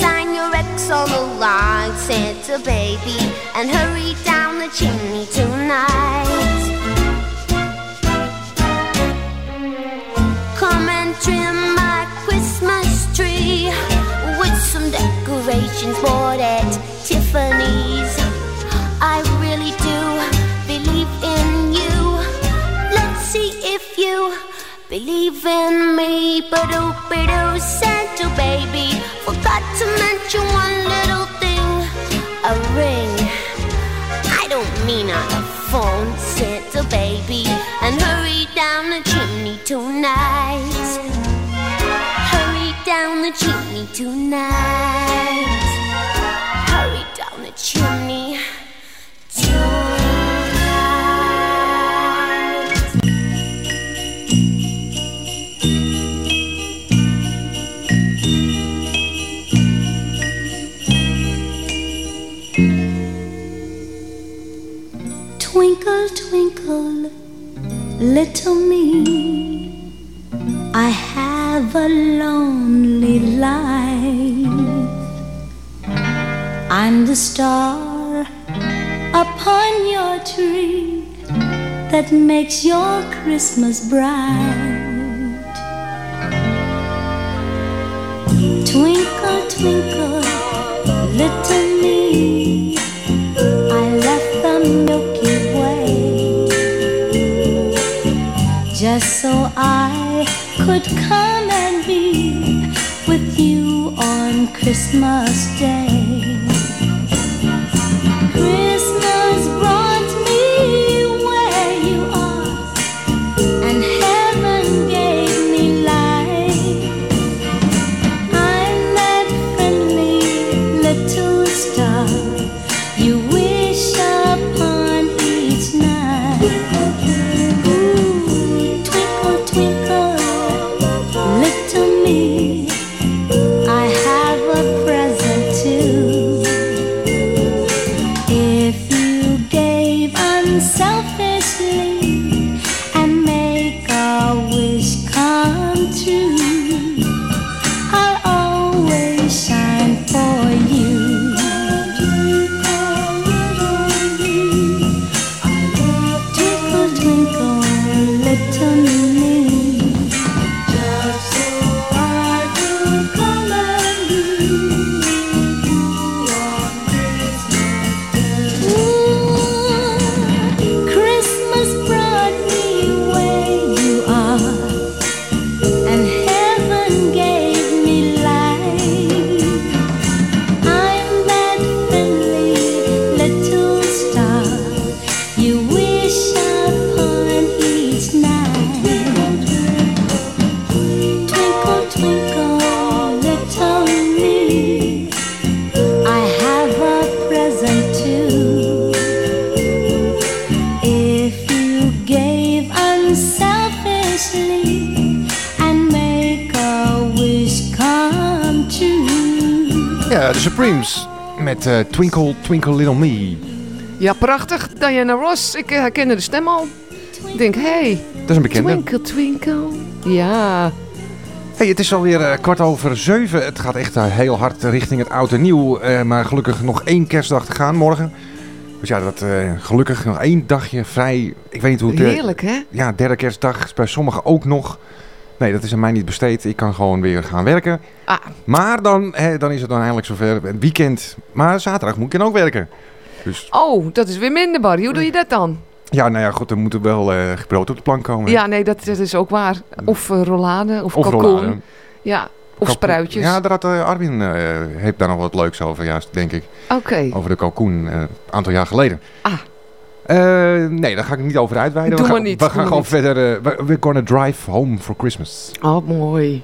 Sign your ex on the line, Santa baby, and hurry down the chimney tonight. Come and trim my Christmas tree with some decorations bought at Tiffany's. Believe in me. But oh, oh, Santa baby, forgot to mention one little thing a ring. I don't mean on the phone, Santa baby. And hurry down the chimney tonight. Hurry down the chimney tonight. Little me. I have a lonely life. I'm the star upon your tree that makes your Christmas bright. Twinkle, twinkle, little me. Just so I could come and be with you on Christmas Day. Met eh, Twinkle Twinkle Little Me. Ja, prachtig. Diana Ross. Ik eh, herkende de stem al. Ik denk, hé. Hey, Dat is een bekende. Twinkle, twinkle. Ja. Hey, het is alweer eh, kwart over zeven. Het gaat echt heel hard richting het oud en nieuw. maar gelukkig nog één kerstdag te gaan morgen. Dus ja, dat, gelukkig nog één dagje vrij. Ik weet niet hoe het... Heerlijk, hè? Ja, derde kerstdag is bij sommigen ook nog. Nee, dat is aan mij niet besteed. Ik kan gewoon weer gaan werken. Ah. Maar dan, hè, dan is het dan eindelijk zover. Het weekend. Maar zaterdag moet ik dan ook werken. Dus Oh, dat is weer minder, Barry. Hoe doe je dat dan? ja, nou ja, goed. Er moet er wel eh brood op de plank komen. Ja, nee, dat, dat is ook waar. Of eh, rollade, of, Of kalkoen. Ja, of Kalkoen. spruitjes. Ja, daar had eh, Arwin eh, heeft daar nog wat leuks over, juist, denk ik. Oké. Over de kalkoen, een aantal jaar geleden. Ah. Eh, nee, daar ga ik niet over uitweiden. Doe we maar gaan, niet, We gaan maar gewoon verder. eh, we- we're gonna drive home for Christmas. Oh, mooi.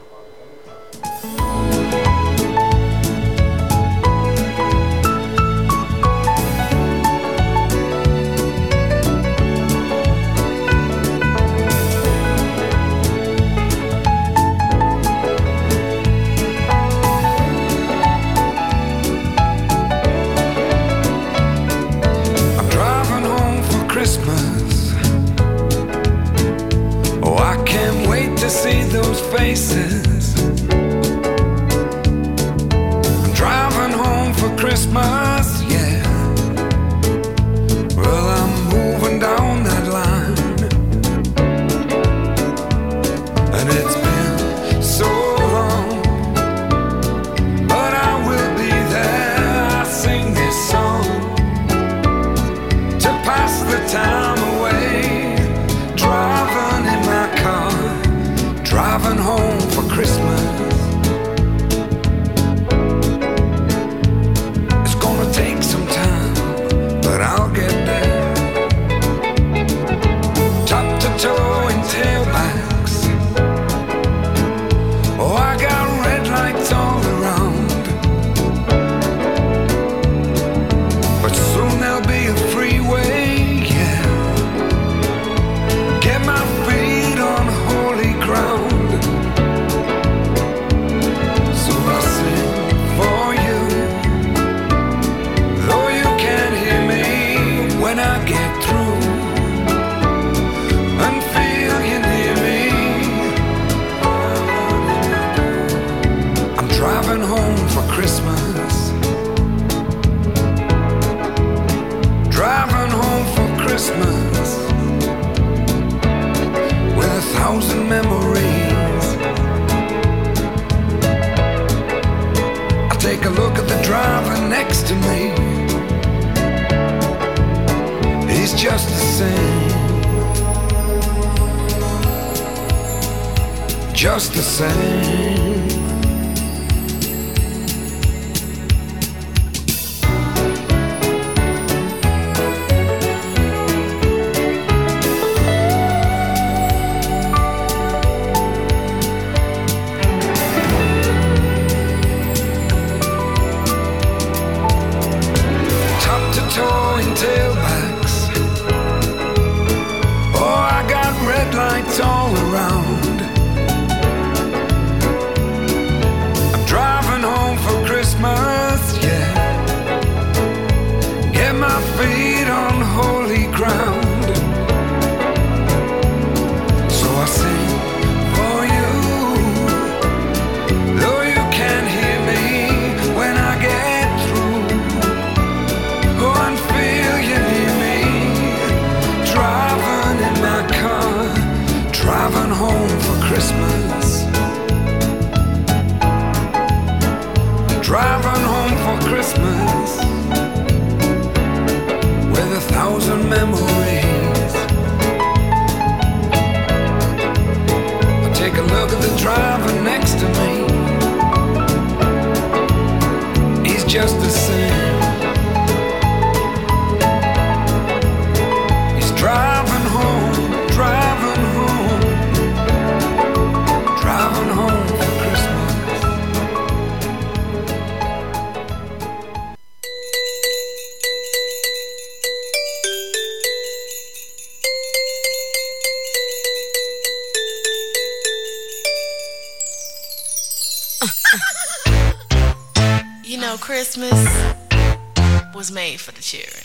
Cheering.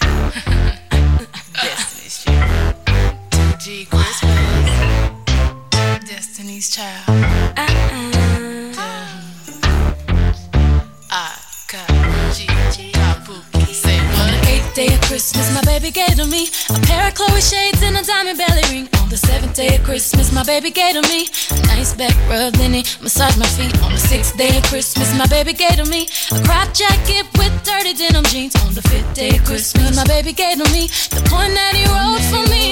Day of Christmas, my baby gave to me a nice back rub, then he massaged my feet. On the sixth day of Christmas, my baby gave to me a crop jacket with dirty denim jeans. On the fifth day of Christmas, my baby gave to me the poem that he wrote for me.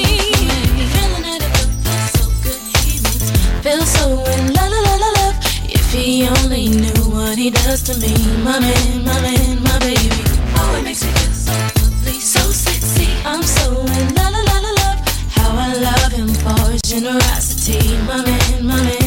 Feel so in la la la love. If he only knew what he does to me, my man, my man, my baby. Oh, it makes me feel so lovely, so sexy. I'm so in la la la love. How I love him generosity, my man, my man,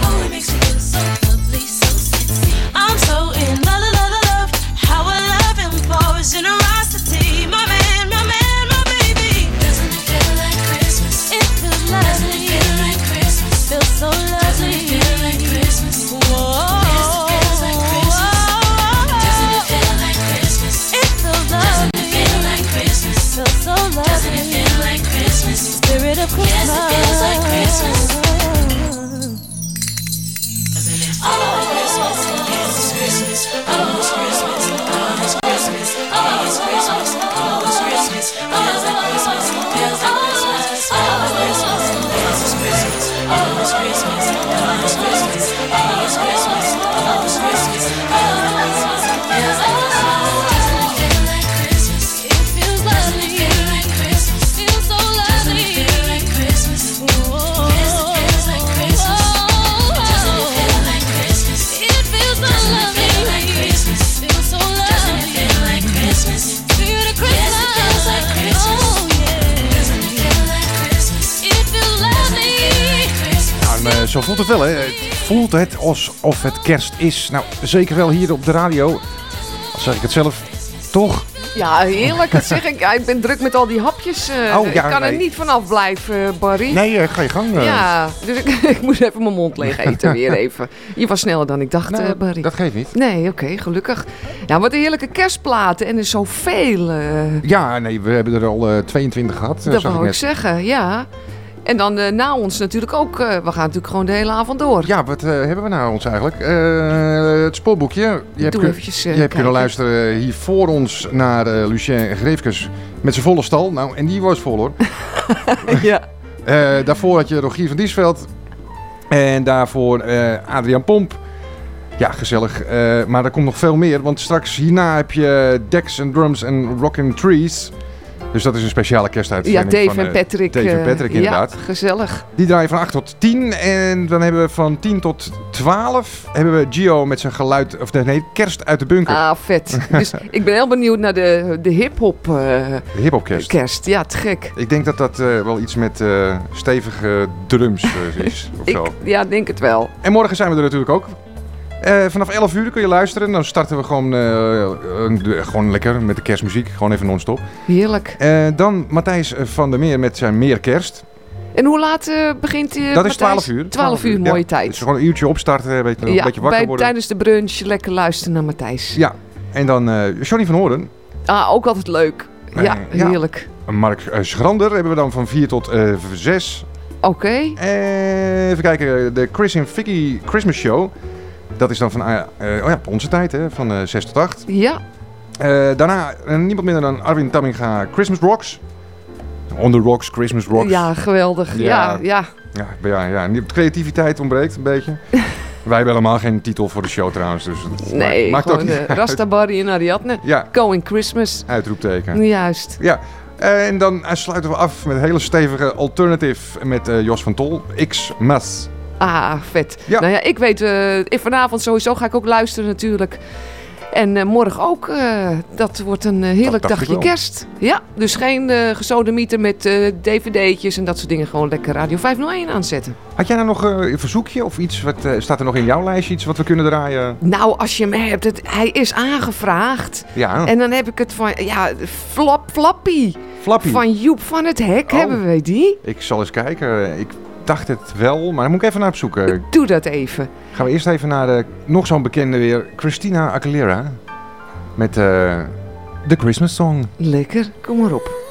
Whoa. Yes, it a tasty moment, my man, my man, my baby. Doesn't it feel like Christmas? It feels like Christmas. It zo voelt het wel, hè? Voelt het alsof het kerst is. Nou, zeker wel hier op de radio. Zeg ik het zelf, toch? Ja, heerlijk. Dat zeg ik. Ja, ik ben druk met al die hapjes. eh. Oh, ja, ik kan er niet vanaf blijven, eh, Barry. Nee, eh, ga je gang. Ja, dus ik, ik moest even mijn mond leeg eten weer even. Je was sneller dan ik dacht, Nou, Barry. Dat geeft niet. Nee, oké, gelukkig. Ja, wat een heerlijke kerstplaten. En er zoveel. Ja, nee, we hebben er al eh, 22 gehad. eh, dat wou ik net. zeggen, ja. En dan eh, na ons natuurlijk ook. eh, we gaan natuurlijk gewoon de hele avond door. Ja, wat eh, hebben we nou ons eigenlijk? Eh, het spoorboekje. Je hebt, Doe kun- eventjes, je hebt kunnen luisteren hier voor ons naar Lucien Greefkes met zijn volle stal. Nou, en die was vol hoor. ja. Eh, daarvoor had je Rogier van Diesveld. En daarvoor eh, Adriaan Pomp. Ja, gezellig. Eh, maar er komt nog veel meer. Want straks hierna heb je Dex and Drums en Rockin' Trees. Dus dat is een speciale Ja, kerstuitzending Dave van, en eh, Patrick. Dave en eh, Patrick inderdaad. Ja, gezellig. Die draaien van 8 tot 10. En dan hebben we van 10 tot 12 hebben we Gio met zijn geluid. Of nee, kerst uit de bunker. Ah, vet. dus ik ben heel benieuwd naar de, de hip-hop eh, De hip-hopkerst. kerst. Ja, te gek. Ik denk dat dat wel iets met stevige drums is. Of Ik, zo. ja, denk het wel. En morgen zijn we er natuurlijk ook. Eh, vanaf 11 uur kun je luisteren. Dan starten we gewoon, eh, gewoon lekker met de kerstmuziek. Gewoon even non-stop. Heerlijk. Eh, dan Matthijs van der Meer met zijn Meer Kerst. En hoe laat begint die? dat is 12 uur. 12 uur, mooie ja. tijd. Dus gewoon een uurtje opstarten, een beetje, een ja, beetje wakker bij, worden. tijdens de brunch lekker luisteren naar Matthijs. Ja, en dan Johnny van Hoorn. Ah, ook altijd leuk. Ja, ja. heerlijk. Mark Schrander hebben we dan van 4 tot eh 6. Oké. Eh, even kijken, de Chris en Vicky Christmas Show. Dat is dan van eh, eh, oh ja, onze tijd, hè, van eh 6 tot 8. Ja. Eh, daarna eh, niemand minder dan Arwin Tamminga Christmas Rocks. On the Rocks, Christmas Rocks. Ja, geweldig. Ja, ja. Ja, ja, ja. Creativiteit ontbreekt een beetje. Wij hebben helemaal geen titel voor de show trouwens. Dus Nee, maakt ook niet eh. Rastabari en Ariadne. Ja. Going Christmas. Uitroepteken. Juist. Ja. Eh, en dan eh, sluiten we af met een hele stevige alternative met eh, Jos van Tol. X Mas. Ah, vet. Nou ja, ik weet, eh, vanavond sowieso ga ik ook luisteren natuurlijk. En eh, morgen ook. eh, dat wordt een heerlijk dagje kerst. Ja, dus geen eh gesodemieter met dvd'tjes en dat soort dingen. Gewoon lekker Radio 501 aanzetten. Had jij nou nog een verzoekje of iets? Wat, staat er nog in jouw lijstje iets wat we kunnen draaien? Nou, als je hem hebt, het, hij is aangevraagd. Ja. En dan heb ik het van, ja, Flap, Flappy. Flappy. Van Joep van het Hek Oh. hebben we die. Ik zal eens kijken. Ik dacht het wel, maar dan moet ik even naar op zoeken. Doe dat even. Gaan we eerst even naar de, nog zo'n bekende weer. Christina Aguilera. Met eh de Christmas Song. Lekker, kom maar op.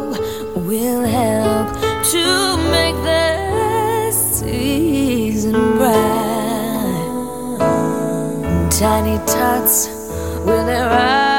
Tiny tots with their eyes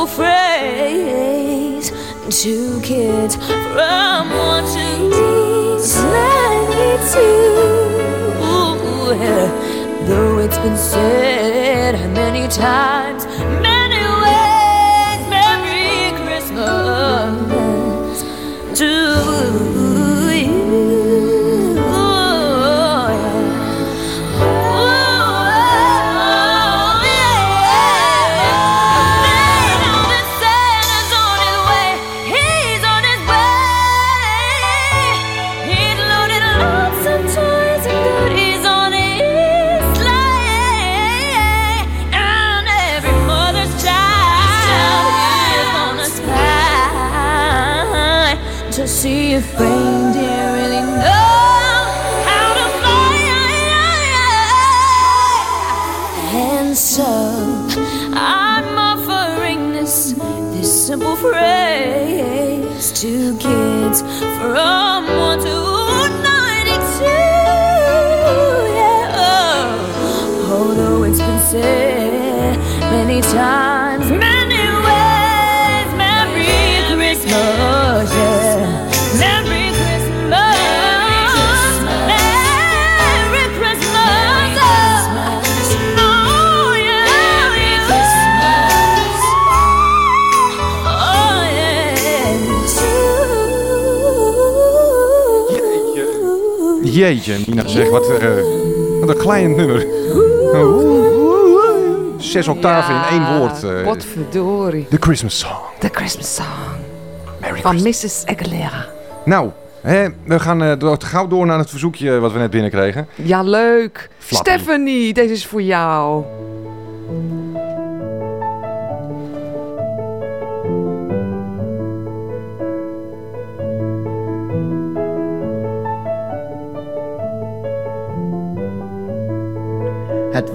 simple phrase to kids from one to. Though it's been said many times, Jeetje, Nina zeg, wat, eh, wat een klein nummer. Zes octaven in één woord. eh. Wat verdorie. De Christmas Song. De Christmas Song. Van Mrs. Aguilera. Nou, hè, we gaan eh, door, gauw door naar het verzoekje wat we net binnenkregen. Ja, leuk. Flappy. Stephanie, deze is voor jou.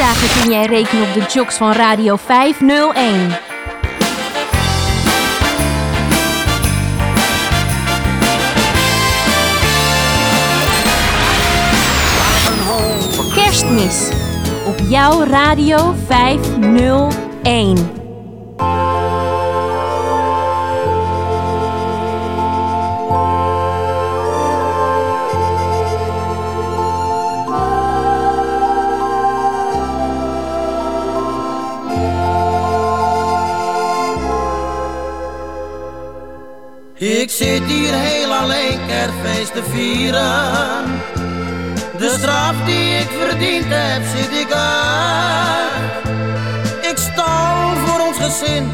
Feestdagen kun jij rekenen op de jocks van Radio 501. Kerstmis op Jouw Radio 501. Kerstfeest te vieren. De straf die ik verdiend heb, zit ik uit. Ik stal voor ons gezin,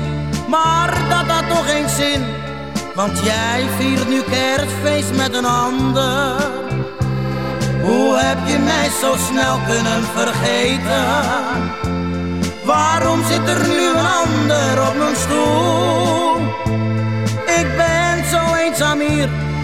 maar dat had toch geen zin. Want jij viert nu kerstfeest met een ander. Hoe heb je mij zo snel kunnen vergeten? Waarom zit er nu een ander op mijn stoel? Ik ben zo eenzaam hier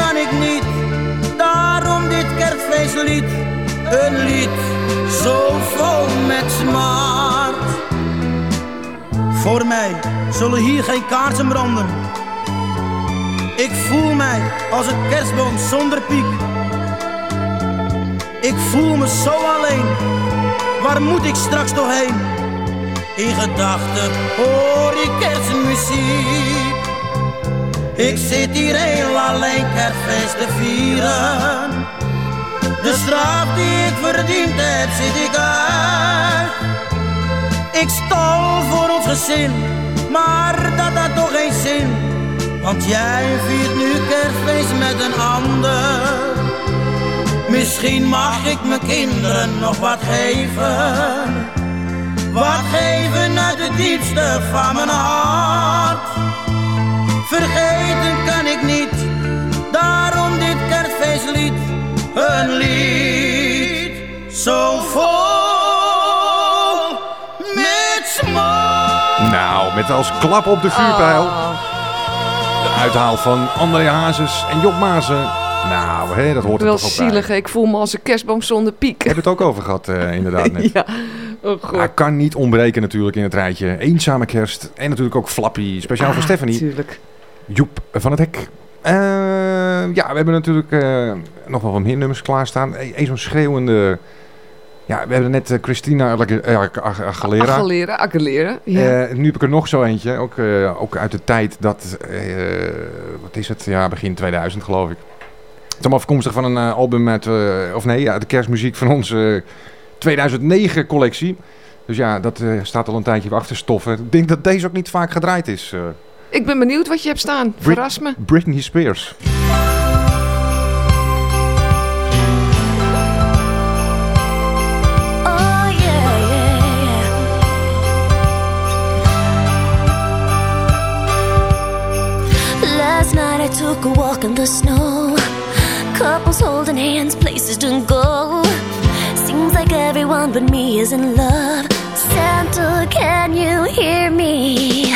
kan ik niet, daarom dit kerstfeestlied. Een lied zo vol met smart. Voor mij zullen hier geen kaarsen branden. Ik voel mij als een kerstboom zonder piek. Ik voel me zo alleen, waar moet ik straks toch heen? In gedachten hoor ik kerstmuziek. Ik zit hier heel alleen kerstfeest te vieren. De straf die ik verdiend heb, zit ik uit. Ik stal voor ons gezin, maar dat had toch geen zin. Want jij viert nu kerstfeest met een ander. Misschien mag ik mijn kinderen nog wat geven. Wat geven uit het diepste van mijn hart. Vergeten kan ik niet, daarom dit kerstfeestlied. Een lied zo vol met smart. Nou, met als klap op de vuurpijl. De uithaal van André Hazes en Job Mazen. Nou, hé, dat hoort er Wel toch bij. zielig, ik voel me als een kerstboom zonder piek. Heb het ook over gehad, eh, inderdaad net. ja, oh god. Hij kan niet ontbreken natuurlijk in het rijtje. Eenzame kerst. En natuurlijk ook Flappy. Speciaal voor Ah, Stephanie. Tuurlijk. Joep van het Hek. Eh, ja, we hebben natuurlijk eh, nog wel wat meer nummers klaarstaan. E- Eén zo'n schreeuwende... Ja, we hebben net eh, Christina Agu- Ag- Ag- Aguilera. Aguilera, Aguilera. Ja. Eh, nu heb ik er nog zo eentje. Ook, ook uit de tijd dat... wat is het? Ja, begin 2000 geloof ik. Het is allemaal afkomstig van een album met... eh, of nee, ja, de kerstmuziek van onze 2009 collectie. Dus ja, dat staat al een tijdje op achterstoffen. Ik denk dat deze ook niet vaak gedraaid is. Ik ben benieuwd wat je hebt staan. Brit- Verras me. Britney Spears. Oh yeah, yeah, yeah. Last night I took a walk in the snow. Couples holding hands, places to go. Seems like everyone but me is in love. Santa, can you hear me?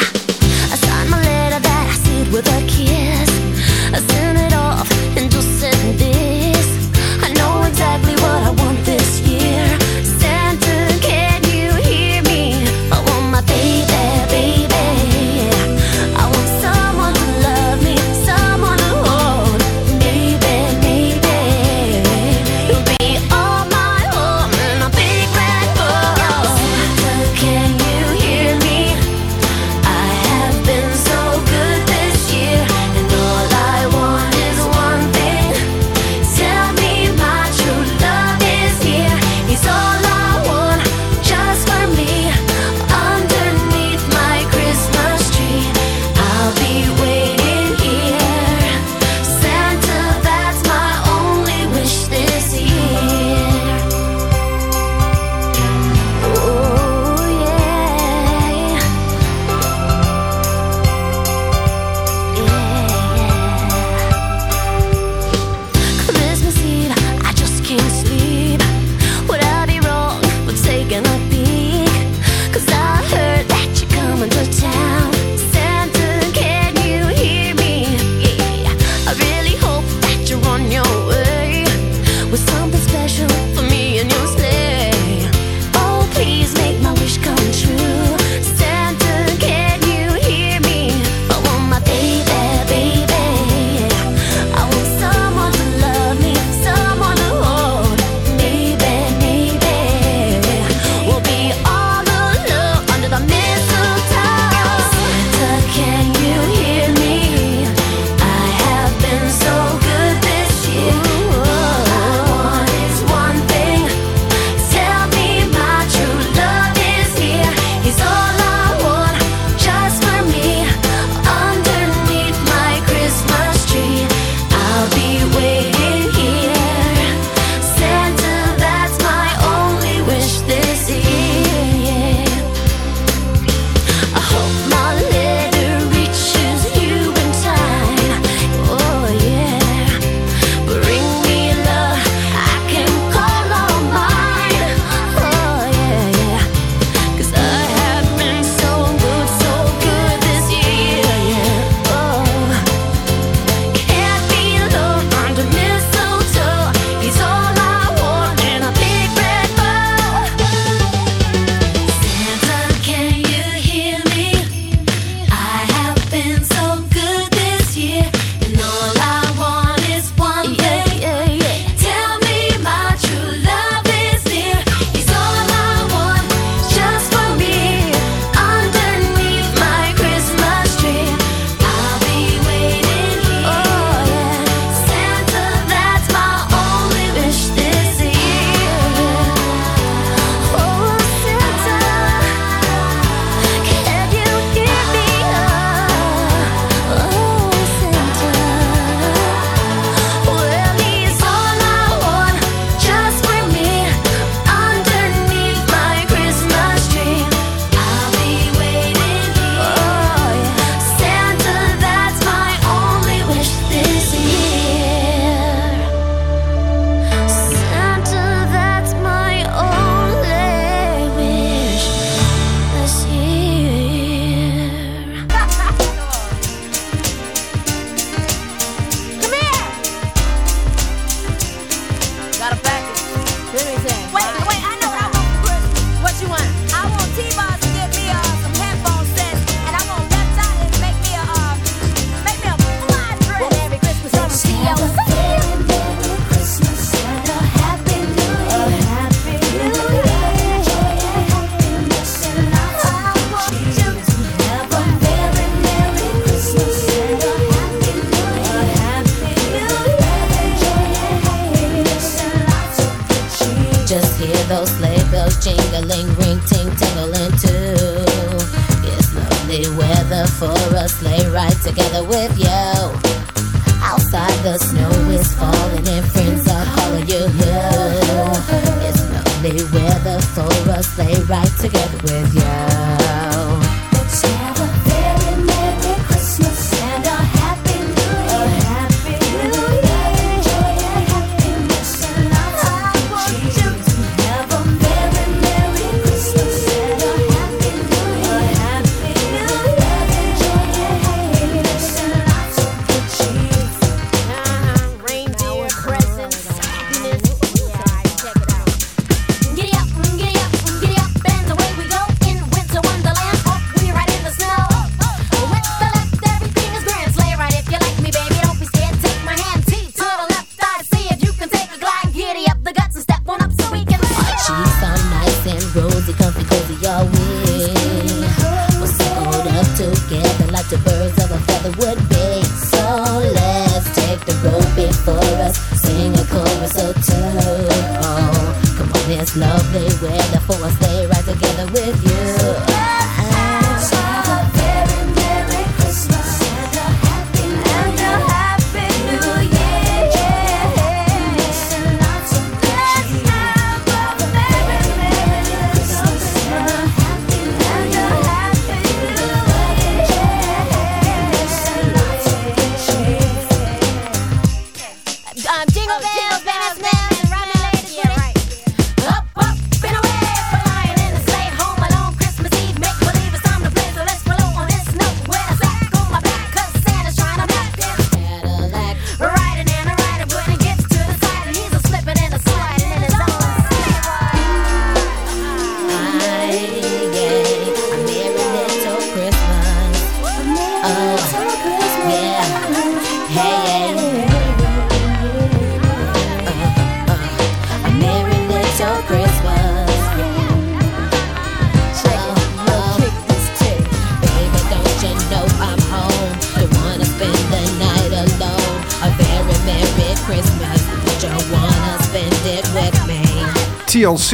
TLC.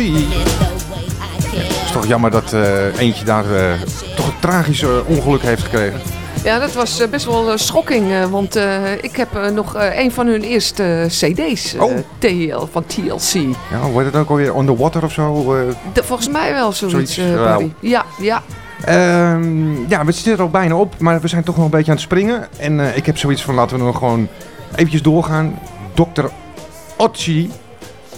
Het is toch jammer dat eh, eentje daar eh, toch een tragisch eh, ongeluk heeft gekregen. Ja, dat was best wel schokking, want ik heb nog een van hun eerste cd's, oh. TL, van TLC. Ja, wordt het ook alweer? On the Water of zo? De, volgens mij wel zoiets, Ja, ja. Ehm, ja, we zitten er al bijna op, maar we zijn toch nog een beetje aan het springen. En ik heb zoiets van, laten we nog gewoon eventjes doorgaan. Dr. Otzi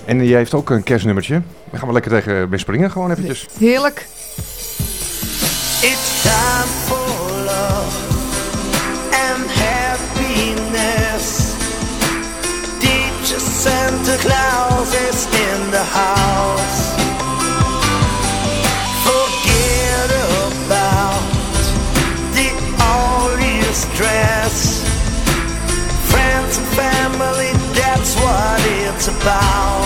en jij heeft ook een kerstnummertje. We gaan we lekker tegen mee springen gewoon eventjes. Heerlijk. It's time for love and happiness. Teacher Santa Claus is in the house. Forget about the obvious dress. Friends and family, that's what it's about.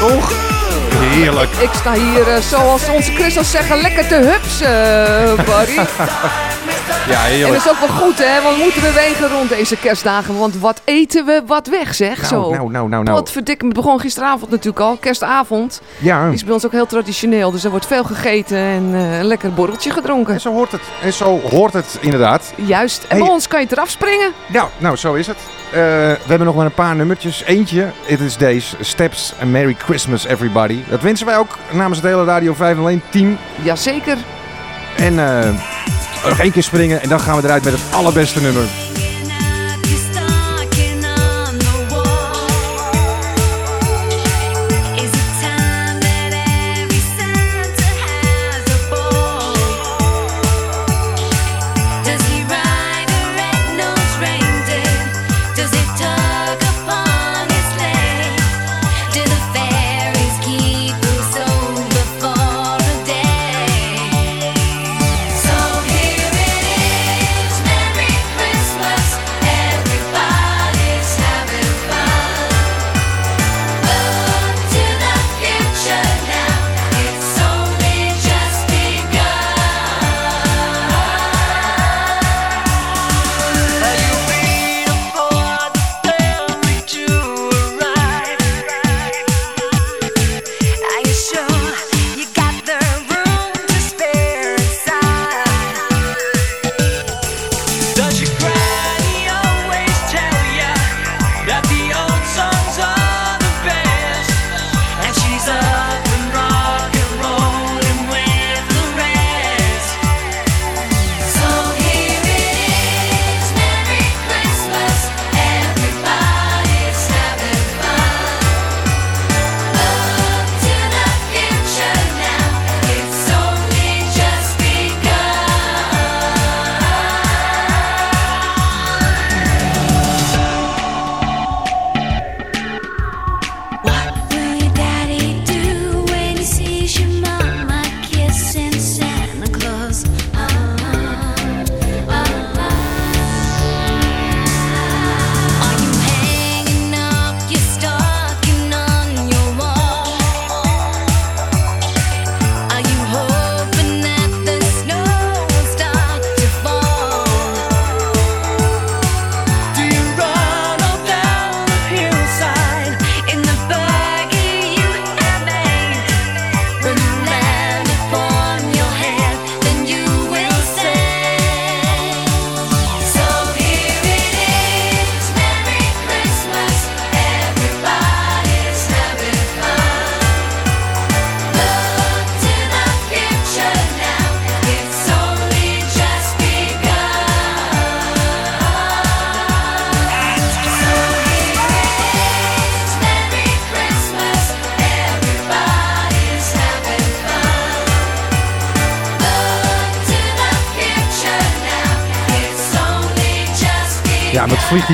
Toch? Heerlijk. Ik sta hier, eh, zoals onze Christels zeggen, lekker te hupsen, Barry. Ja, En dat is ook wel goed, hè? Want we moeten bewegen rond deze kerstdagen. Want wat eten we wat weg, zeg. Nou, Zo. nou, nou, nou, nou. Wat verdikken. Het begon gisteravond natuurlijk al. Kerstavond. Ja. Is bij ons ook heel traditioneel. Dus er wordt veel gegeten en eh, een lekker borreltje gedronken. En zo hoort het. En zo hoort het inderdaad. Juist. En Hey. bij ons kan je eraf springen. Ja, nou, zo is het. Eh, we hebben nog maar een paar nummertjes. Eentje, het is deze. Steps and Merry Christmas Everybody. Dat wensen wij ook namens het hele Radio 501 team. Jazeker. En eh, nog één keer springen en dan gaan we eruit met het allerbeste nummer.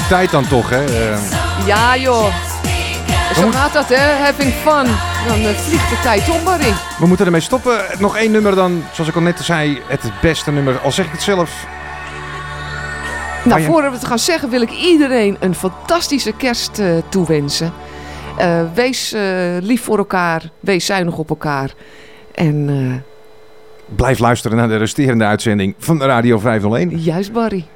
Die tijd dan toch, hè? Eh, Ja, joh. Zo gaat dat, hè? Having fun. Dan eh, vliegt de tijd om, Barry. we moeten ermee stoppen. Nog één nummer dan, zoals ik al net zei, het beste nummer. Al zeg ik het zelf. Nou, je- voordat we het gaan zeggen, wil ik iedereen een fantastische kerst eh, toewensen. Wees lief voor elkaar. Wees zuinig op elkaar. En Blijf luisteren naar de resterende uitzending van Radio 501. juist, Barry.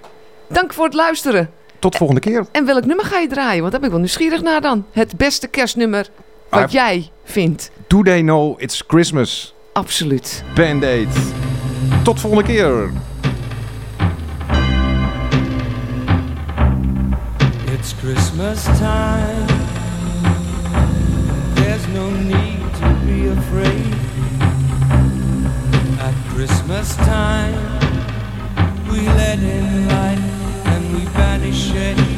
Dank voor het luisteren. Tot volgende keer. En welk nummer ga je draaien? Want daar ben ik wel nieuwsgierig naar dan. Het beste kerstnummer wat Ah. jij vindt. Do they know it's Christmas? Absoluut. Band-Aid. Tot volgende keer. It's Christmas time. There's no need to be afraid. At Christmas time, we let in light 雪